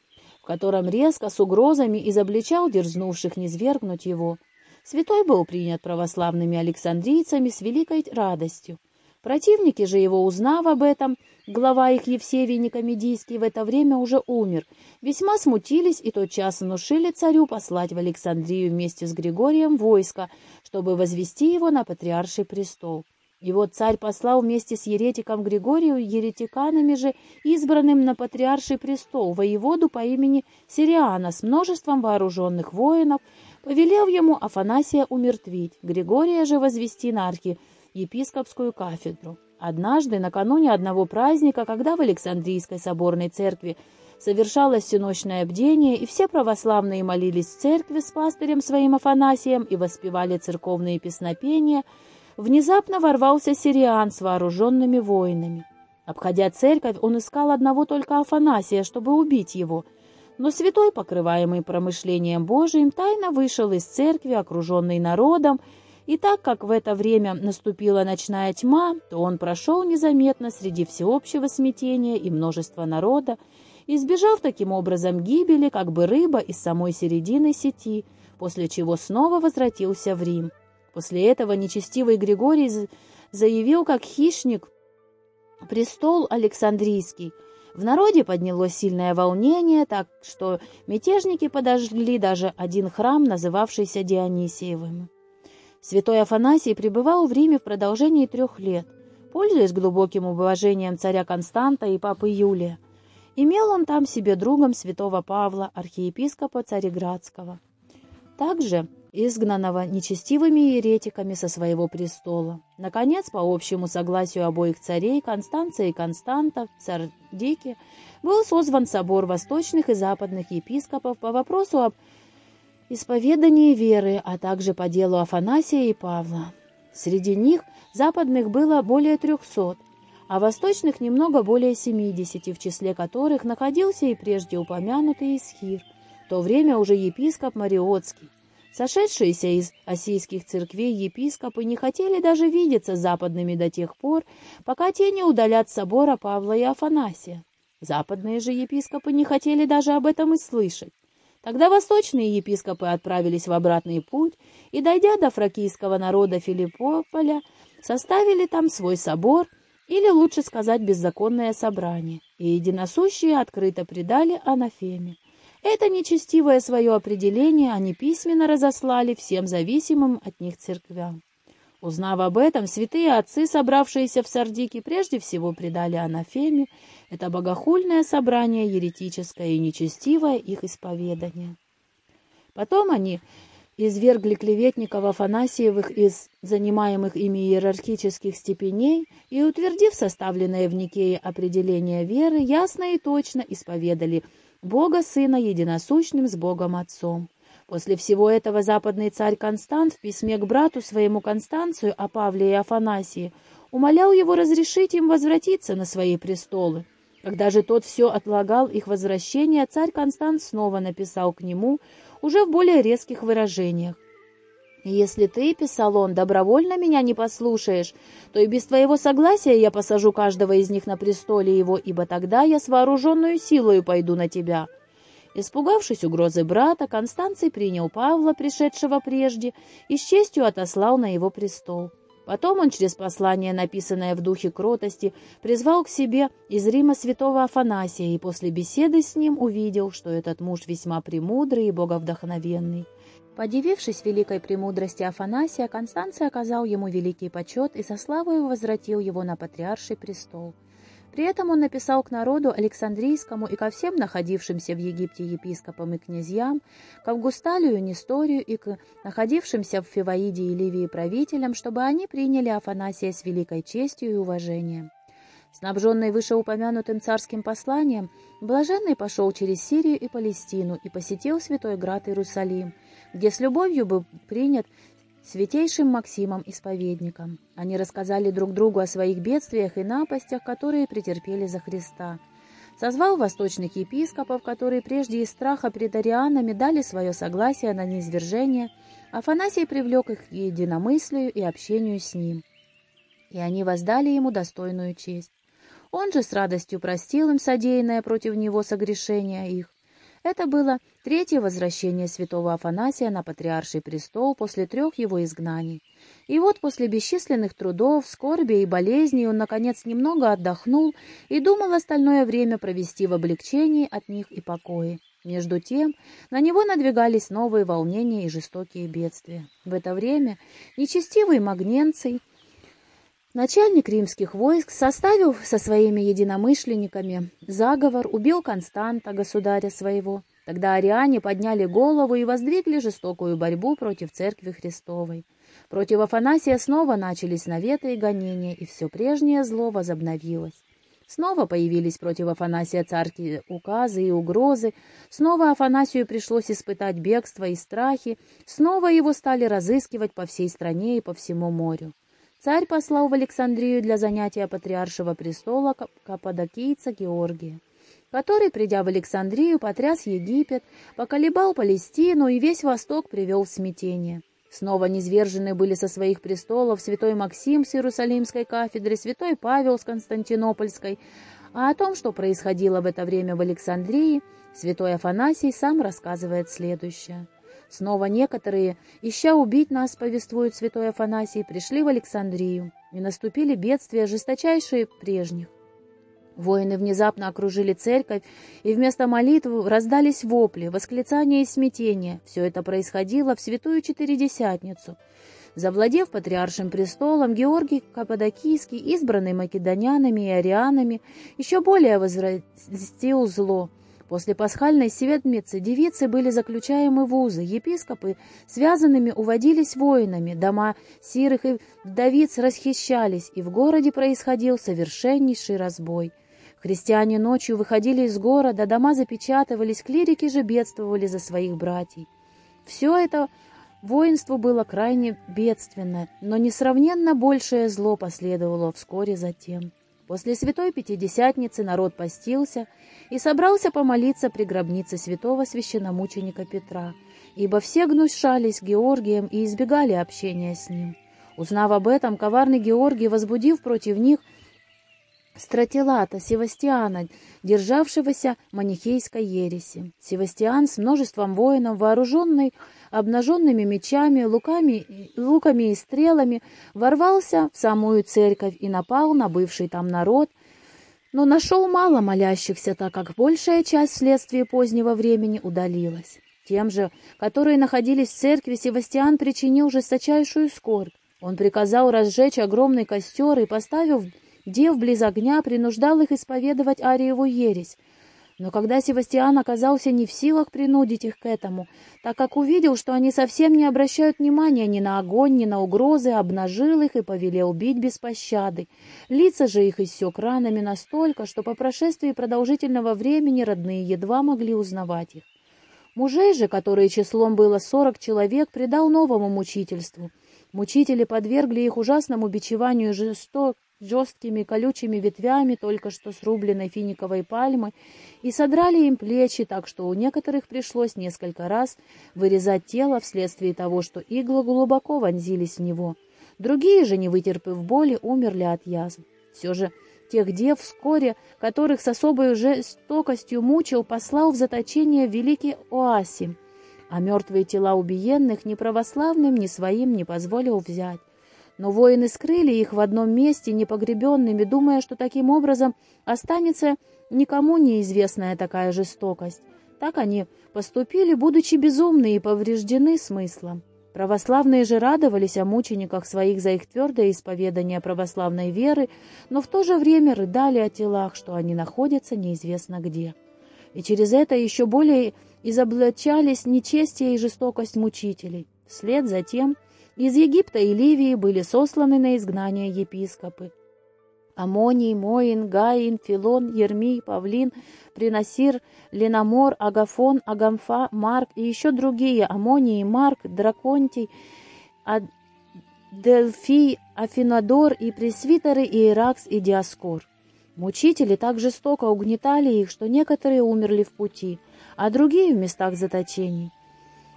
в котором резко, с угрозами изобличал дерзнувших низвергнуть его. Святой был принят православными александрийцами с великой радостью. Противники же его, узнав об этом, глава их Евсевий Никомедийский в это время уже умер, весьма смутились и тотчас внушили царю послать в Александрию вместе с Григорием войско, чтобы возвести его на патриарший престол. Вот царь послал вместе с еретиком Григорию, еретиканами же, избранным на патриарший престол, воеводу по имени Сириана с множеством вооруженных воинов, повелел ему Афанасия умертвить, Григория же возвести на архиепископскую кафедру. Однажды, накануне одного праздника, когда в Александрийской соборной церкви совершалось всеночное бдение, и все православные молились в церкви с пастырем своим Афанасием и воспевали церковные песнопения – внезапно ворвался сириан с вооруженными воинами. Обходя церковь, он искал одного только Афанасия, чтобы убить его. Но святой, покрываемый промышлением Божиим, тайно вышел из церкви, окруженный народом, и так как в это время наступила ночная тьма, то он прошел незаметно среди всеобщего смятения и множества народа, избежав таким образом гибели, как бы рыба из самой середины сети, после чего снова возвратился в Рим. После этого нечестивый Григорий заявил, как хищник, престол Александрийский. В народе поднялось сильное волнение, так что мятежники подожгли даже один храм, называвшийся Дионисиевым. Святой Афанасий пребывал в Риме в продолжении трех лет, пользуясь глубоким уважением царя Константа и папы Юлия. Имел он там себе другом святого Павла, архиепископа Цареградского. Также изгнанного нечестивыми еретиками со своего престола. Наконец, по общему согласию обоих царей, Констанция и Константа в Сардике, был созван собор восточных и западных епископов по вопросу об исповедании веры, а также по делу Афанасия и Павла. Среди них западных было более трехсот, а восточных немного более семидесяти, в числе которых находился и прежде упомянутый Исхир, в то время уже епископ Мариотский. Сошедшиеся из осийских церквей епископы не хотели даже видеться западными до тех пор, пока те не удалят собора Павла и Афанасия. Западные же епископы не хотели даже об этом и слышать. Тогда восточные епископы отправились в обратный путь и, дойдя до фракийского народа Филиппополя, составили там свой собор, или, лучше сказать, беззаконное собрание, и единосущие открыто предали анафеме. Это нечестивое свое определение они письменно разослали всем зависимым от них церквям. Узнав об этом, святые отцы, собравшиеся в Сардике, прежде всего предали анафеме это богохульное собрание, еретическое и нечестивое их исповедание. Потом они извергли клеветников Афанасьевых из занимаемых ими иерархических степеней и, утвердив составленное в Никее определение веры, ясно и точно исповедали – Бога Сына единосущным с Богом Отцом. После всего этого западный царь Констант в письме к брату своему Констанцию о Павле и Афанасии умолял его разрешить им возвратиться на свои престолы. Когда же тот все отлагал их возвращение, царь Констант снова написал к нему уже в более резких выражениях. «Если ты, — писал он, — добровольно меня не послушаешь, то и без твоего согласия я посажу каждого из них на престоле его, ибо тогда я с вооруженную силою пойду на тебя». Испугавшись угрозы брата, Констанций принял Павла, пришедшего прежде, и с честью отослал на его престол. Потом он через послание, написанное в духе кротости, призвал к себе из Рима святого Афанасия и после беседы с ним увидел, что этот муж весьма премудрый и боговдохновенный. Подивившись великой премудрости Афанасия, Констанций оказал ему великий почет и со славою возвратил его на патриарший престол. При этом он написал к народу Александрийскому и ко всем находившимся в Египте епископам и князьям, к Августалию, Несторию и к находившимся в Фиваиде и Ливии правителям, чтобы они приняли Афанасия с великой честью и уважением. Снабженный вышеупомянутым царским посланием, Блаженный пошел через Сирию и Палестину и посетил Святой Град Иерусалим, где с любовью был принят святейшим Максимом Исповедником. Они рассказали друг другу о своих бедствиях и напастях, которые претерпели за Христа. Созвал восточных епископов, которые прежде из страха пред арианами дали свое согласие на низвержение, Афанасий привлек их к единомыслию и общению с ним. И они воздали ему достойную честь. Он же с радостью простил им содеянное против него согрешение их, это было третье возвращение святого Афанасия на патриарший престол после трех его изгнаний. И вот после бесчисленных трудов, скорби и болезней он, наконец, немного отдохнул и думал остальное время провести в облегчении от них и покое. Между тем, на него надвигались новые волнения и жестокие бедствия. В это время нечестивый Магненций, начальник римских войск, составил со своими единомышленниками заговор, убил Константа, государя своего. Тогда ариане подняли голову и воздвигли жестокую борьбу против Церкви Христовой. Против Афанасия снова начались наветы и гонения, и все прежнее зло возобновилось. Снова появились против Афанасия царские указы и угрозы, снова Афанасию пришлось испытать бегство и страхи, снова его стали разыскивать по всей стране и по всему морю. Царь послал в Александрию для занятия патриаршего престола каппадокийца Георгия, который, придя в Александрию, потряс Египет, поколебал Палестину и весь Восток привел в смятение. Снова низвержены были со своих престолов святой Максим с Иерусалимской кафедры, святой Павел с Константинопольской, а о том, что происходило в это время в Александрии, святой Афанасий сам рассказывает следующее. Снова некоторые, ища убить нас, повествует святой Афанасий, пришли в Александрию, и наступили бедствия, жесточайшие прежних. Воины внезапно окружили церковь, и вместо молитвы раздались вопли, восклицания и смятения. Все это происходило в святую Четыредесятницу. Завладев патриаршим престолом, Георгий Каппадокийский, избранный македонянами и арианами, еще более возвратил зло – После пасхальной седмицы девицы были заключаемы в узы, епископы связанными уводились воинами, дома сирых и вдовиц расхищались, и в городе происходил совершеннейший разбой. Христиане ночью выходили из города, дома запечатывались, клирики же бедствовали за своих братьев. Все это воинство было крайне бедственно, но несравненно большее зло последовало вскоре затем. После Святой Пятидесятницы народ постился и собрался помолиться при гробнице святого священномученика Петра, ибо все гнушались Георгием и избегали общения с ним. Узнав об этом, коварный Георгий, возбудив против них Стратилата, Севастиана, державшегося манихейской ереси. Севастиан с множеством воинов, вооруженный обнаженными мечами, луками, луками и стрелами, ворвался в самую церковь и напал на бывший там народ, но нашел мало молящихся, так как большая часть вследствие позднего времени удалилась. Тем же, которые находились в церкви, Севастиан причинил жесточайшую скорбь. Он приказал разжечь огромный костер и, поставив дев близ огня, принуждал их исповедовать Ариеву ересь, но когда Севастиан оказался не в силах принудить их к этому, так как увидел, что они совсем не обращают внимания ни на огонь, ни на угрозы, обнажил их и повелел бить без пощады. Лица же их иссек ранами настолько, что по прошествии продолжительного времени родные едва могли узнавать их. Мужей же, которые числом было сорок человек, предал новому мучительству. Мучители подвергли их ужасному бичеванию жесток, жесткими колючими ветвями только что срубленной финиковой пальмы и содрали им плечи, так что у некоторых пришлось несколько раз вырезать тело вследствие того, что иглы глубоко вонзились в него. Другие же, не вытерпев боли, умерли от язв. Все же тех дев вскоре, которых с особой жестокостью мучил, послал в заточение великий Оасим, а мертвые тела убиенных ни православным, ни своим не позволил взять. Но воины скрыли их в одном месте непогребенными, думая, что таким образом останется никому неизвестная такая жестокость. Так они поступили, будучи безумны и повреждены смыслом. Православные же радовались о мучениках своих за их твердое исповедание православной веры, но в то же время рыдали о телах, что они находятся неизвестно где. И через это еще более изоблачались нечестие и жестокость мучителей. Вслед за тем из Египта и Ливии были сосланы на изгнание епископы. Амоний, Моин, Гаин, Филон, Ермий, Павлин, Приносир, Леномор, Агафон, Агамфа, Марк и еще другие Амоний, Марк, Драконтий, Дельфий, Афинадор и пресвитеры Иеракс и Диаскор. Мучители так жестоко угнетали их, что некоторые умерли в пути, а другие в местах заточений.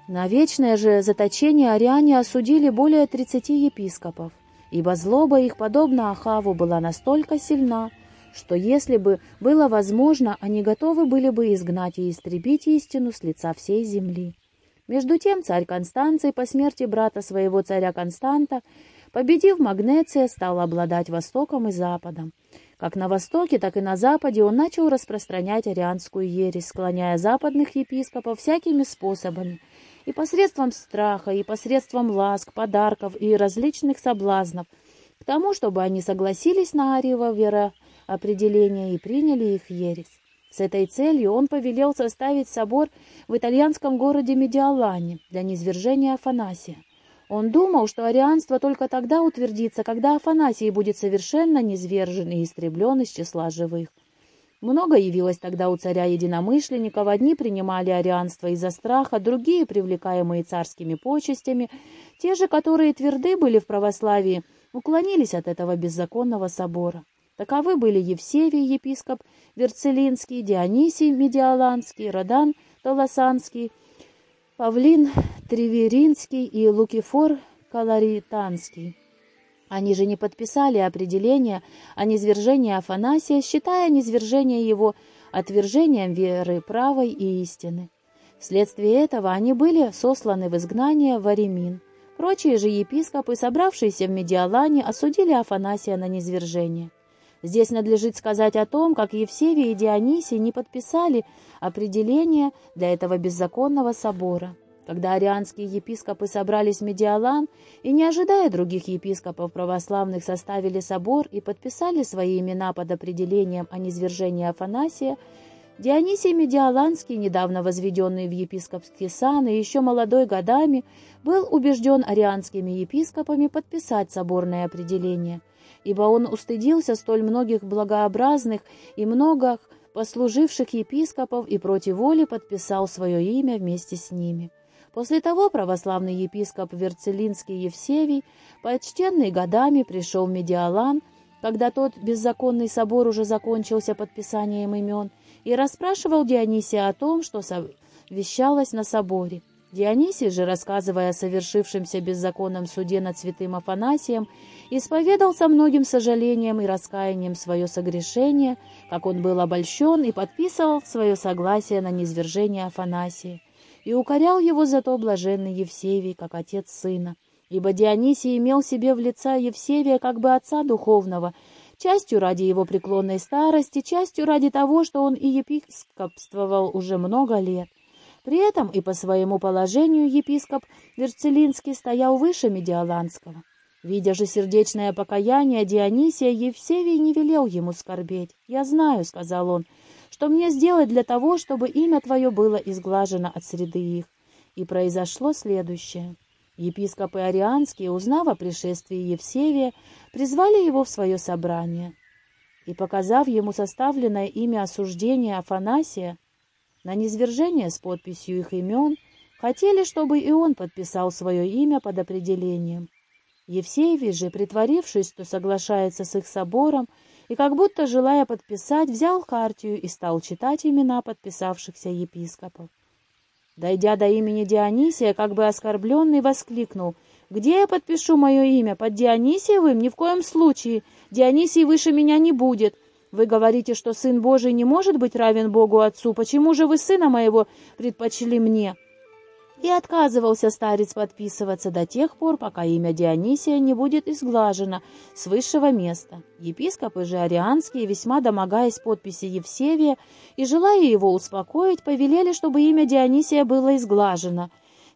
На вечное же заточение ариане осудили более тридцати епископов ибо злоба их, подобно Ахаву, была настолько сильна, что если бы было возможно, они готовы были бы изгнать и истребить истину с лица всей земли. Между тем царь Констанций по смерти брата своего царя Константа, победив Магнеция, стал обладать Востоком и Западом. Как на Востоке, так и на Западе он начал распространять арианскую ересь, склоняя западных епископов всякими способами, и посредством страха, и посредством ласк, подарков и различных соблазнов, к тому, чтобы они согласились на Ариево вероопределение и приняли их ересь. С этой целью он повелел составить собор в итальянском городе Медиалане для низвержения Афанасия. Он думал, что арианство только тогда утвердится, когда Афанасий будет совершенно низвержен и истреблен из числа живых. Много явилось тогда у царя единомышленников, одни принимали арианство из-за страха, другие, привлекаемые царскими почестями, те же, которые тверды были в православии, уклонились от этого беззаконного собора. Таковы были Евсевий, епископ Верцелинский, Дионисий Медиаланский, Родан Толосанский, Павлин Триверинский и Лукифор Калаританский. Они же не подписали определение о низвержении Афанасия, считая низвержение его отвержением веры правой и истины. Вследствие этого они были сосланы в изгнание в Аремин. Прочие же епископы, собравшиеся в Медиалане, осудили Афанасия на низвержение. Здесь надлежит сказать о том, как Евсевий и Дионисий не подписали определение для этого беззаконного собора. Когда арианские епископы собрались в Медиалан и, не ожидая других епископов православных, составили собор и подписали свои имена под определением о низвержении Афанасия, Дионисий Медиаланский, недавно возведенный в епископский сан и еще молодой годами, был убежден арианскими епископами подписать соборное определение, ибо он устыдился столь многих благообразных и многих послуживших епископов и против воли подписал свое имя вместе с ними. После того православный епископ Верцелинский Евсевий, почтенный годами, пришел в Медиалан, когда тот беззаконный собор уже закончился подписанием имен, и расспрашивал Дионисия о том, что вещалось на соборе. Дионисий же, рассказывая о совершившемся беззаконном суде над святым Афанасием, исповедал со многим сожалением и раскаянием свое согрешение, как он был обольщен и подписывал свое согласие на низвержение Афанасия и укорял его за то блаженный Евсевий, как отец сына. Ибо Дионисий имел себе в лица Евсевия как бы отца духовного, частью ради его преклонной старости, частью ради того, что он и епископствовал уже много лет. При этом и по своему положению епископ Верцелинский стоял выше Медиаланского. Видя же сердечное покаяние Дионисия, Евсевий не велел ему скорбеть. «Я знаю», — сказал он, — что мне сделать для того, чтобы имя твое было изглажено от среды их? И произошло следующее. Епископы Арианские, узнав о пришествии Евсевия, призвали его в свое собрание. И, показав ему составленное имя осуждения Афанасия на низвержение с подписью их имен, хотели, чтобы и он подписал свое имя под определением. Евсеевич же, притворившись, что соглашается с их собором, и как будто, желая подписать, взял хартию и стал читать имена подписавшихся епископов. Дойдя до имени Дионисия, как бы оскорбленный, воскликнул, «Где я подпишу мое имя? Под Дионисиевым? Ни в коем случае! Дионисий выше меня не будет!» Вы говорите, что Сын Божий не может быть равен Богу Отцу. Почему же вы Сына Моего предпочли мне?» И отказывался старец подписываться до тех пор, пока имя Дионисия не будет изглажено с высшего места. Епископы же арианские, весьма домогаясь подписи Евсевия и желая его успокоить, повелели, чтобы имя Дионисия было изглажено.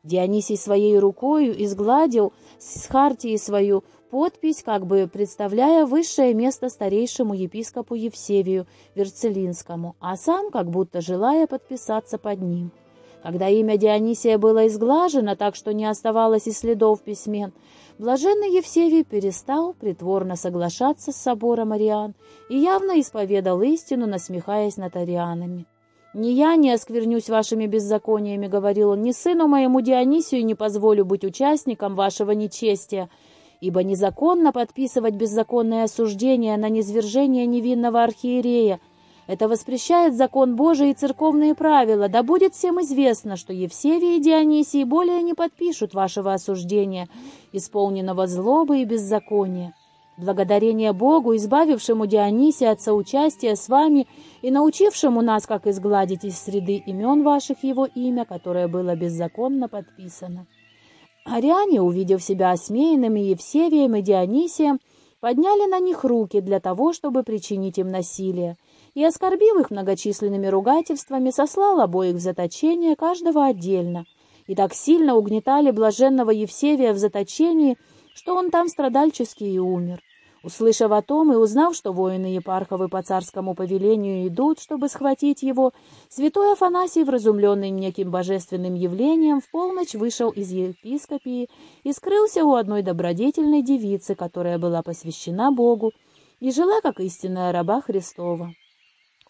Дионисий своей рукою изгладил с хартии свою подпись, как бы представляя высшее место старейшему епископу Евсевию Верцелинскому, а сам как будто желая подписаться под ним. Когда имя Дионисия было изглажено, так что не оставалось и следов письмен, блаженный Евсевий перестал притворно соглашаться с собором Ариан и явно исповедал истину, насмехаясь над арианами. «Не я не осквернюсь вашими беззакониями», — говорил он, — «ни сыну моему Дионисию не позволю быть участником вашего нечестия, ибо незаконно подписывать беззаконное осуждение на низвержение невинного архиерея, это воспрещает закон Божий и церковные правила. Да будет всем известно, что Евсевий и Дионисий более не подпишут вашего осуждения, исполненного злобы и беззакония. Благодарение Богу, избавившему Дионисия от соучастия с вами и научившему нас, как изгладить из среды имен ваших его имя, которое было беззаконно подписано. Ариане, увидев себя осмеянными Евсевием и Дионисием, подняли на них руки для того, чтобы причинить им насилие и, оскорбив их многочисленными ругательствами, сослал обоих в заточение, каждого отдельно. И так сильно угнетали блаженного Евсевия в заточении, что он там страдальчески и умер. Услышав о том и узнав, что воины Епарховы по царскому повелению идут, чтобы схватить его, святой Афанасий, вразумленный неким божественным явлением, в полночь вышел из епископии и скрылся у одной добродетельной девицы, которая была посвящена Богу и жила как истинная раба Христова.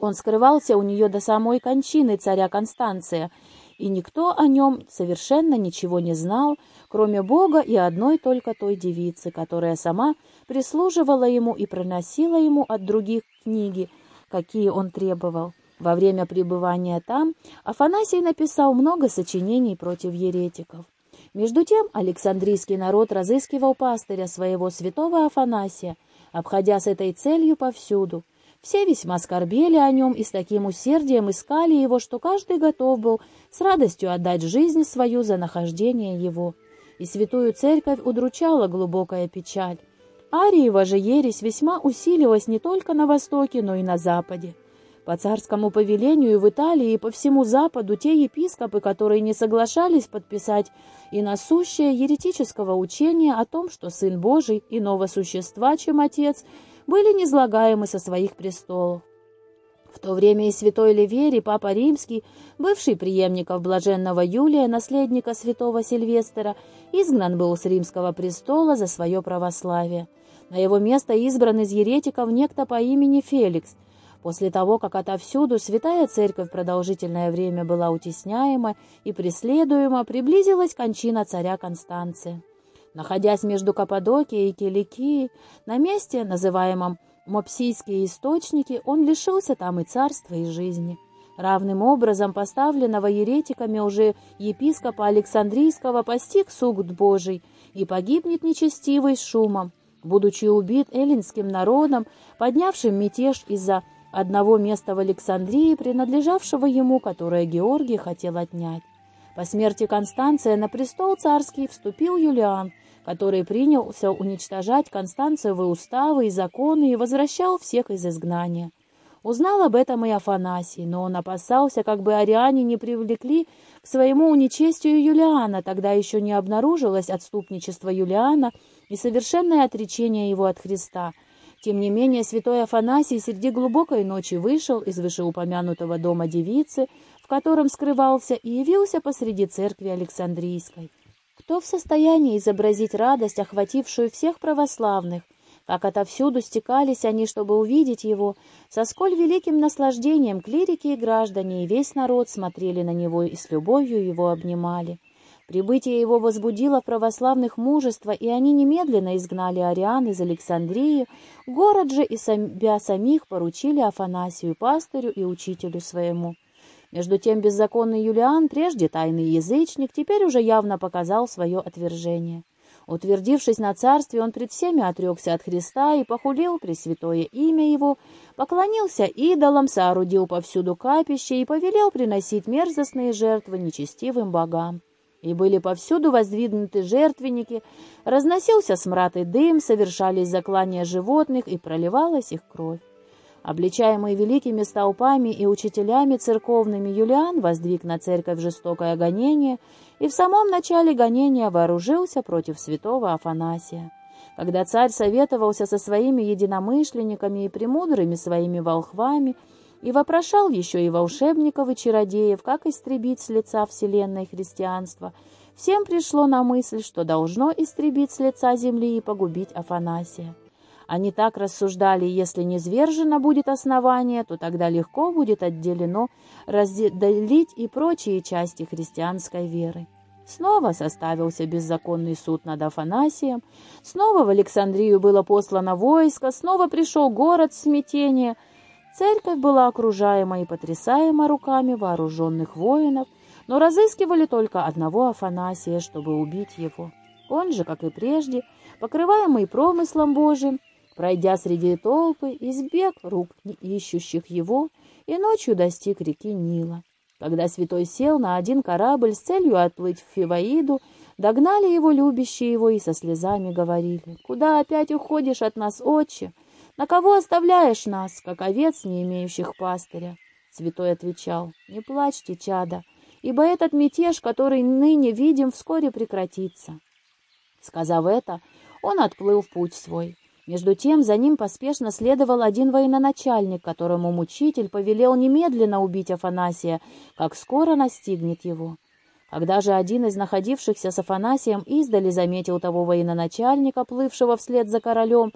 Он скрывался у нее до самой кончины царя Констанция, и никто о нем совершенно ничего не знал, кроме Бога и одной только той девицы, которая сама прислуживала ему и приносила ему от других книги, какие он требовал. Во время пребывания там Афанасий написал много сочинений против еретиков. Между тем Александрийский народ разыскивал пастыря своего святого Афанасия, обходя с этой целью повсюду. Все весьма скорбели о нем и с таким усердием искали его, что каждый готов был с радостью отдать жизнь свою за нахождение его. И святую церковь удручала глубокая печаль. Ариева же ересь весьма усилилась не только на Востоке, но и на Западе. По царскому повелению в Италии и по всему Западу те епископы, которые не соглашались подписать и насущее еретического учения о том, что Сын Божий иного существа, чем Отец, были низлагаемы со своих престолов. В то время и святой Ливерий, папа римский, бывший преемников блаженного Юлия, наследника святого Сильвестра, изгнан был с римского престола за свое православие. На его место избран из еретиков некто по имени Феликс. После того, как отовсюду святая церковь продолжительное время была утесняема и преследуема, приблизилась кончина царя Констанция. Находясь между Каппадокией и Киликией, на месте, называемом Мопсийские источники, он лишился там и царства, и жизни. Равным образом поставленного еретиками уже епископа Александрийского постиг суд Божий и погибнет нечестивый шумом, будучи убит эллинским народом, поднявшим мятеж из-за одного места в Александрии, принадлежавшего ему, которое Георгий хотел отнять. По смерти Констанция на престол царский вступил Юлиан, который принялся уничтожать Констанциевы уставы и законы и возвращал всех из изгнания. Узнал об этом и Афанасий, но он опасался, как бы ариане не привлекли к своему уничестию Юлиана, тогда еще не обнаружилось отступничество Юлиана и совершенное отречение его от Христа. Тем не менее, святой Афанасий среди глубокой ночи вышел из вышеупомянутого дома девицы, в котором скрывался, и явился посреди церкви Александрийской. Кто в состоянии изобразить радость, охватившую всех православных, как отовсюду стекались они, чтобы увидеть его, со сколь великим наслаждением клирики и граждане и весь народ смотрели на него и с любовью его обнимали. Прибытие его возбудило православных мужество, и они немедленно изгнали ариан из Александрии, город же и себя самих поручили Афанасию, пастырю и учителю своему. Между тем беззаконный Юлиан, прежде тайный язычник, теперь уже явно показал свое отвержение. Утвердившись на царстве, он пред всеми отрекся от Христа и похулил Пресвятое имя Его, поклонился идолам, соорудил повсюду капище и повелел приносить мерзостные жертвы нечестивым богам. И были повсюду воздвигнуты жертвенники, разносился смрад и дым, совершались заклания животных и проливалась их кровь. Обличаемый великими столпами и учителями церковными, Юлиан воздвиг на церковь жестокое гонение и в самом начале гонения вооружился против святого Афанасия. Когда царь советовался со своими единомышленниками и премудрыми своими волхвами и вопрошал еще и волшебников и чародеев, как истребить с лица вселенной христианства, всем пришло на мысль, что должно истребить с лица земли и погубить Афанасия. Они так рассуждали, если не звержено будет основание, то тогда легко будет отделено, разделить и прочие части христианской веры. Снова составился беззаконный суд над Афанасием, снова в Александрию было послано войско, снова пришел город в. Церковь была окружаема и потрясаема руками вооруженных воинов, но разыскивали только одного Афанасия, чтобы убить его. Он же, как и прежде, покрываемый промыслом Божиим, Пройдя среди толпы, избег рук ищущих его и ночью достиг реки Нила. Когда святой сел на один корабль с целью отплыть в Фиваиду, догнали его любящие его и со слезами говорили, «Куда опять уходишь от нас, отче? На кого оставляешь нас, как овец, не имеющих пастыря?» Святой отвечал, «Не плачьте, чада, ибо этот мятеж, который ныне видим, вскоре прекратится». Сказав это, он отплыл в путь свой. Между тем за ним поспешно следовал один военачальник, которому мучитель повелел немедленно убить Афанасия, как скоро настигнет его. Когда же один из находившихся с Афанасием издали заметил того военачальника, плывшего вслед за королем,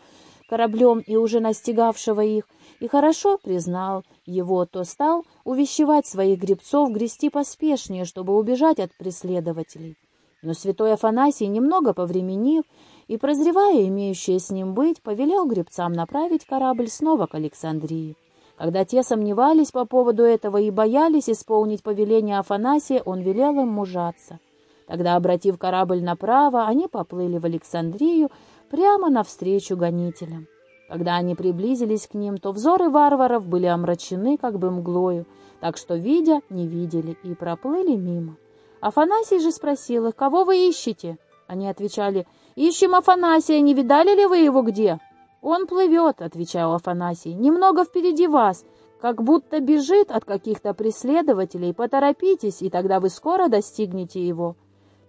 кораблем и уже настигавшего их, и хорошо признал его, то стал увещевать своих гребцов грести поспешнее, чтобы убежать от преследователей. Но святой Афанасий, немного повременив, и, прозревая имеющее с ним быть, повелел гребцам направить корабль снова к Александрии. Когда те сомневались по поводу этого и боялись исполнить повеление Афанасия, он велел им мужаться. Тогда, обратив корабль направо, они поплыли в Александрию прямо навстречу гонителям. Когда они приблизились к ним, то взоры варваров были омрачены как бы мглою, так что, видя, не видели и проплыли мимо. Афанасий же спросил их, кого вы ищете? Они отвечали, «Ищем Афанасия, не видали ли вы его где?» «Он плывет», — отвечал Афанасий, — «немного впереди вас, как будто бежит от каких-то преследователей. Поторопитесь, и тогда вы скоро достигнете его».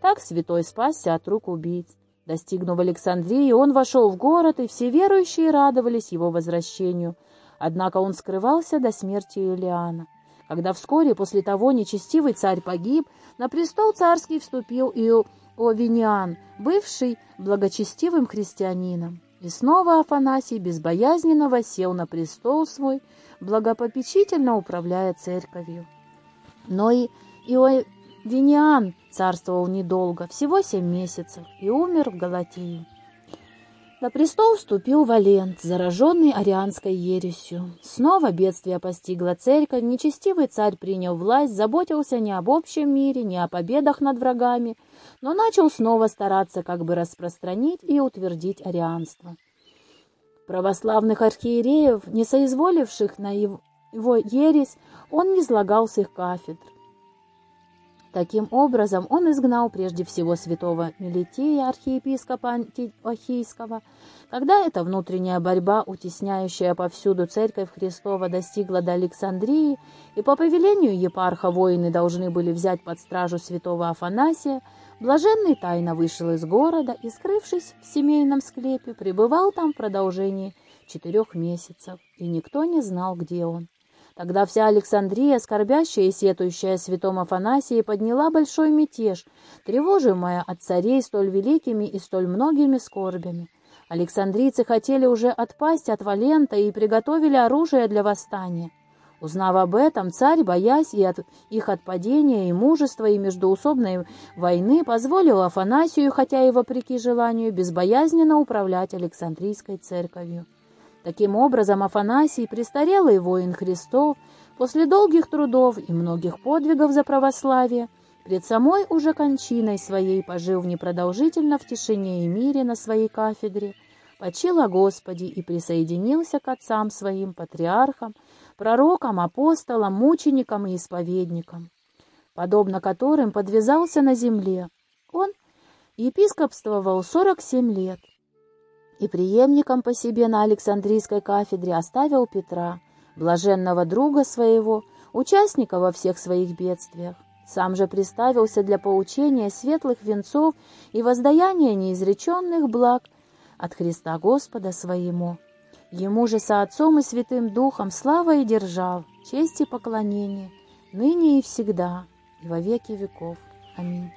Так святой спасся от рук убийц. Достигнув Александрии, он вошел в город, и все верующие радовались его возвращению. Однако он скрывался до смерти Юлиана. Когда вскоре после того нечестивый царь погиб, на престол царский вступил Ио Овиниан, бывший благочестивым христианином. И снова Афанасий безбоязненно восел на престол свой, благопопечительно управляя церковью. Но и Иовиниан царствовал недолго, всего семь месяцев, и умер в Галатии. На престол вступил Валент, зараженный арианской ересью. Снова бедствие постигло церковь, нечестивый царь принял власть, заботился не об общем мире, не о победах над врагами, но начал снова стараться как бы распространить и утвердить арианство. Православных архиереев, не соизволивших на его ересь, он не слагал с их кафедр. Таким образом, он изгнал прежде всего святого Мелитея, архиепископа Антиохийского. Когда эта внутренняя борьба, утесняющая повсюду церковь Христова, достигла до Александрии, и по повелению епарха воины должны были взять под стражу святого Афанасия, блаженный тайно вышел из города и, скрывшись в семейном склепе, пребывал там в продолжении четырех месяцев, и никто не знал, где он. Тогда вся Александрия, скорбящая и сетующая святом Афанасии, подняла большой мятеж, тревожимая от царей столь великими и столь многими скорбями. Александрийцы хотели уже отпасть от Валента и приготовили оружие для восстания. Узнав об этом, царь, боясь и от их отпадения, и мужества, и междуусобной войны, позволил Афанасию, хотя и вопреки желанию, безбоязненно управлять Александрийской церковью. Таким образом, Афанасий, престарелый воин Христов, после долгих трудов и многих подвигов за православие, пред самой уже кончиной своей пожил непродолжительно в тишине и мире на своей кафедре, почил о Господе и присоединился к отцам своим, патриархам, пророкам, апостолам, мученикам и исповедникам, подобно которым подвязался на земле. Он епископствовал 47 лет и преемником по себе на Александрийской кафедре оставил Петра, блаженного друга своего, участника во всех своих бедствиях. Сам же приставился для поучения светлых венцов и воздаяния неизреченных благ от Христа Господа своему. Ему же со Отцом и Святым Духом слава и держав, честь и поклонение, ныне и всегда, и во веки веков. Аминь.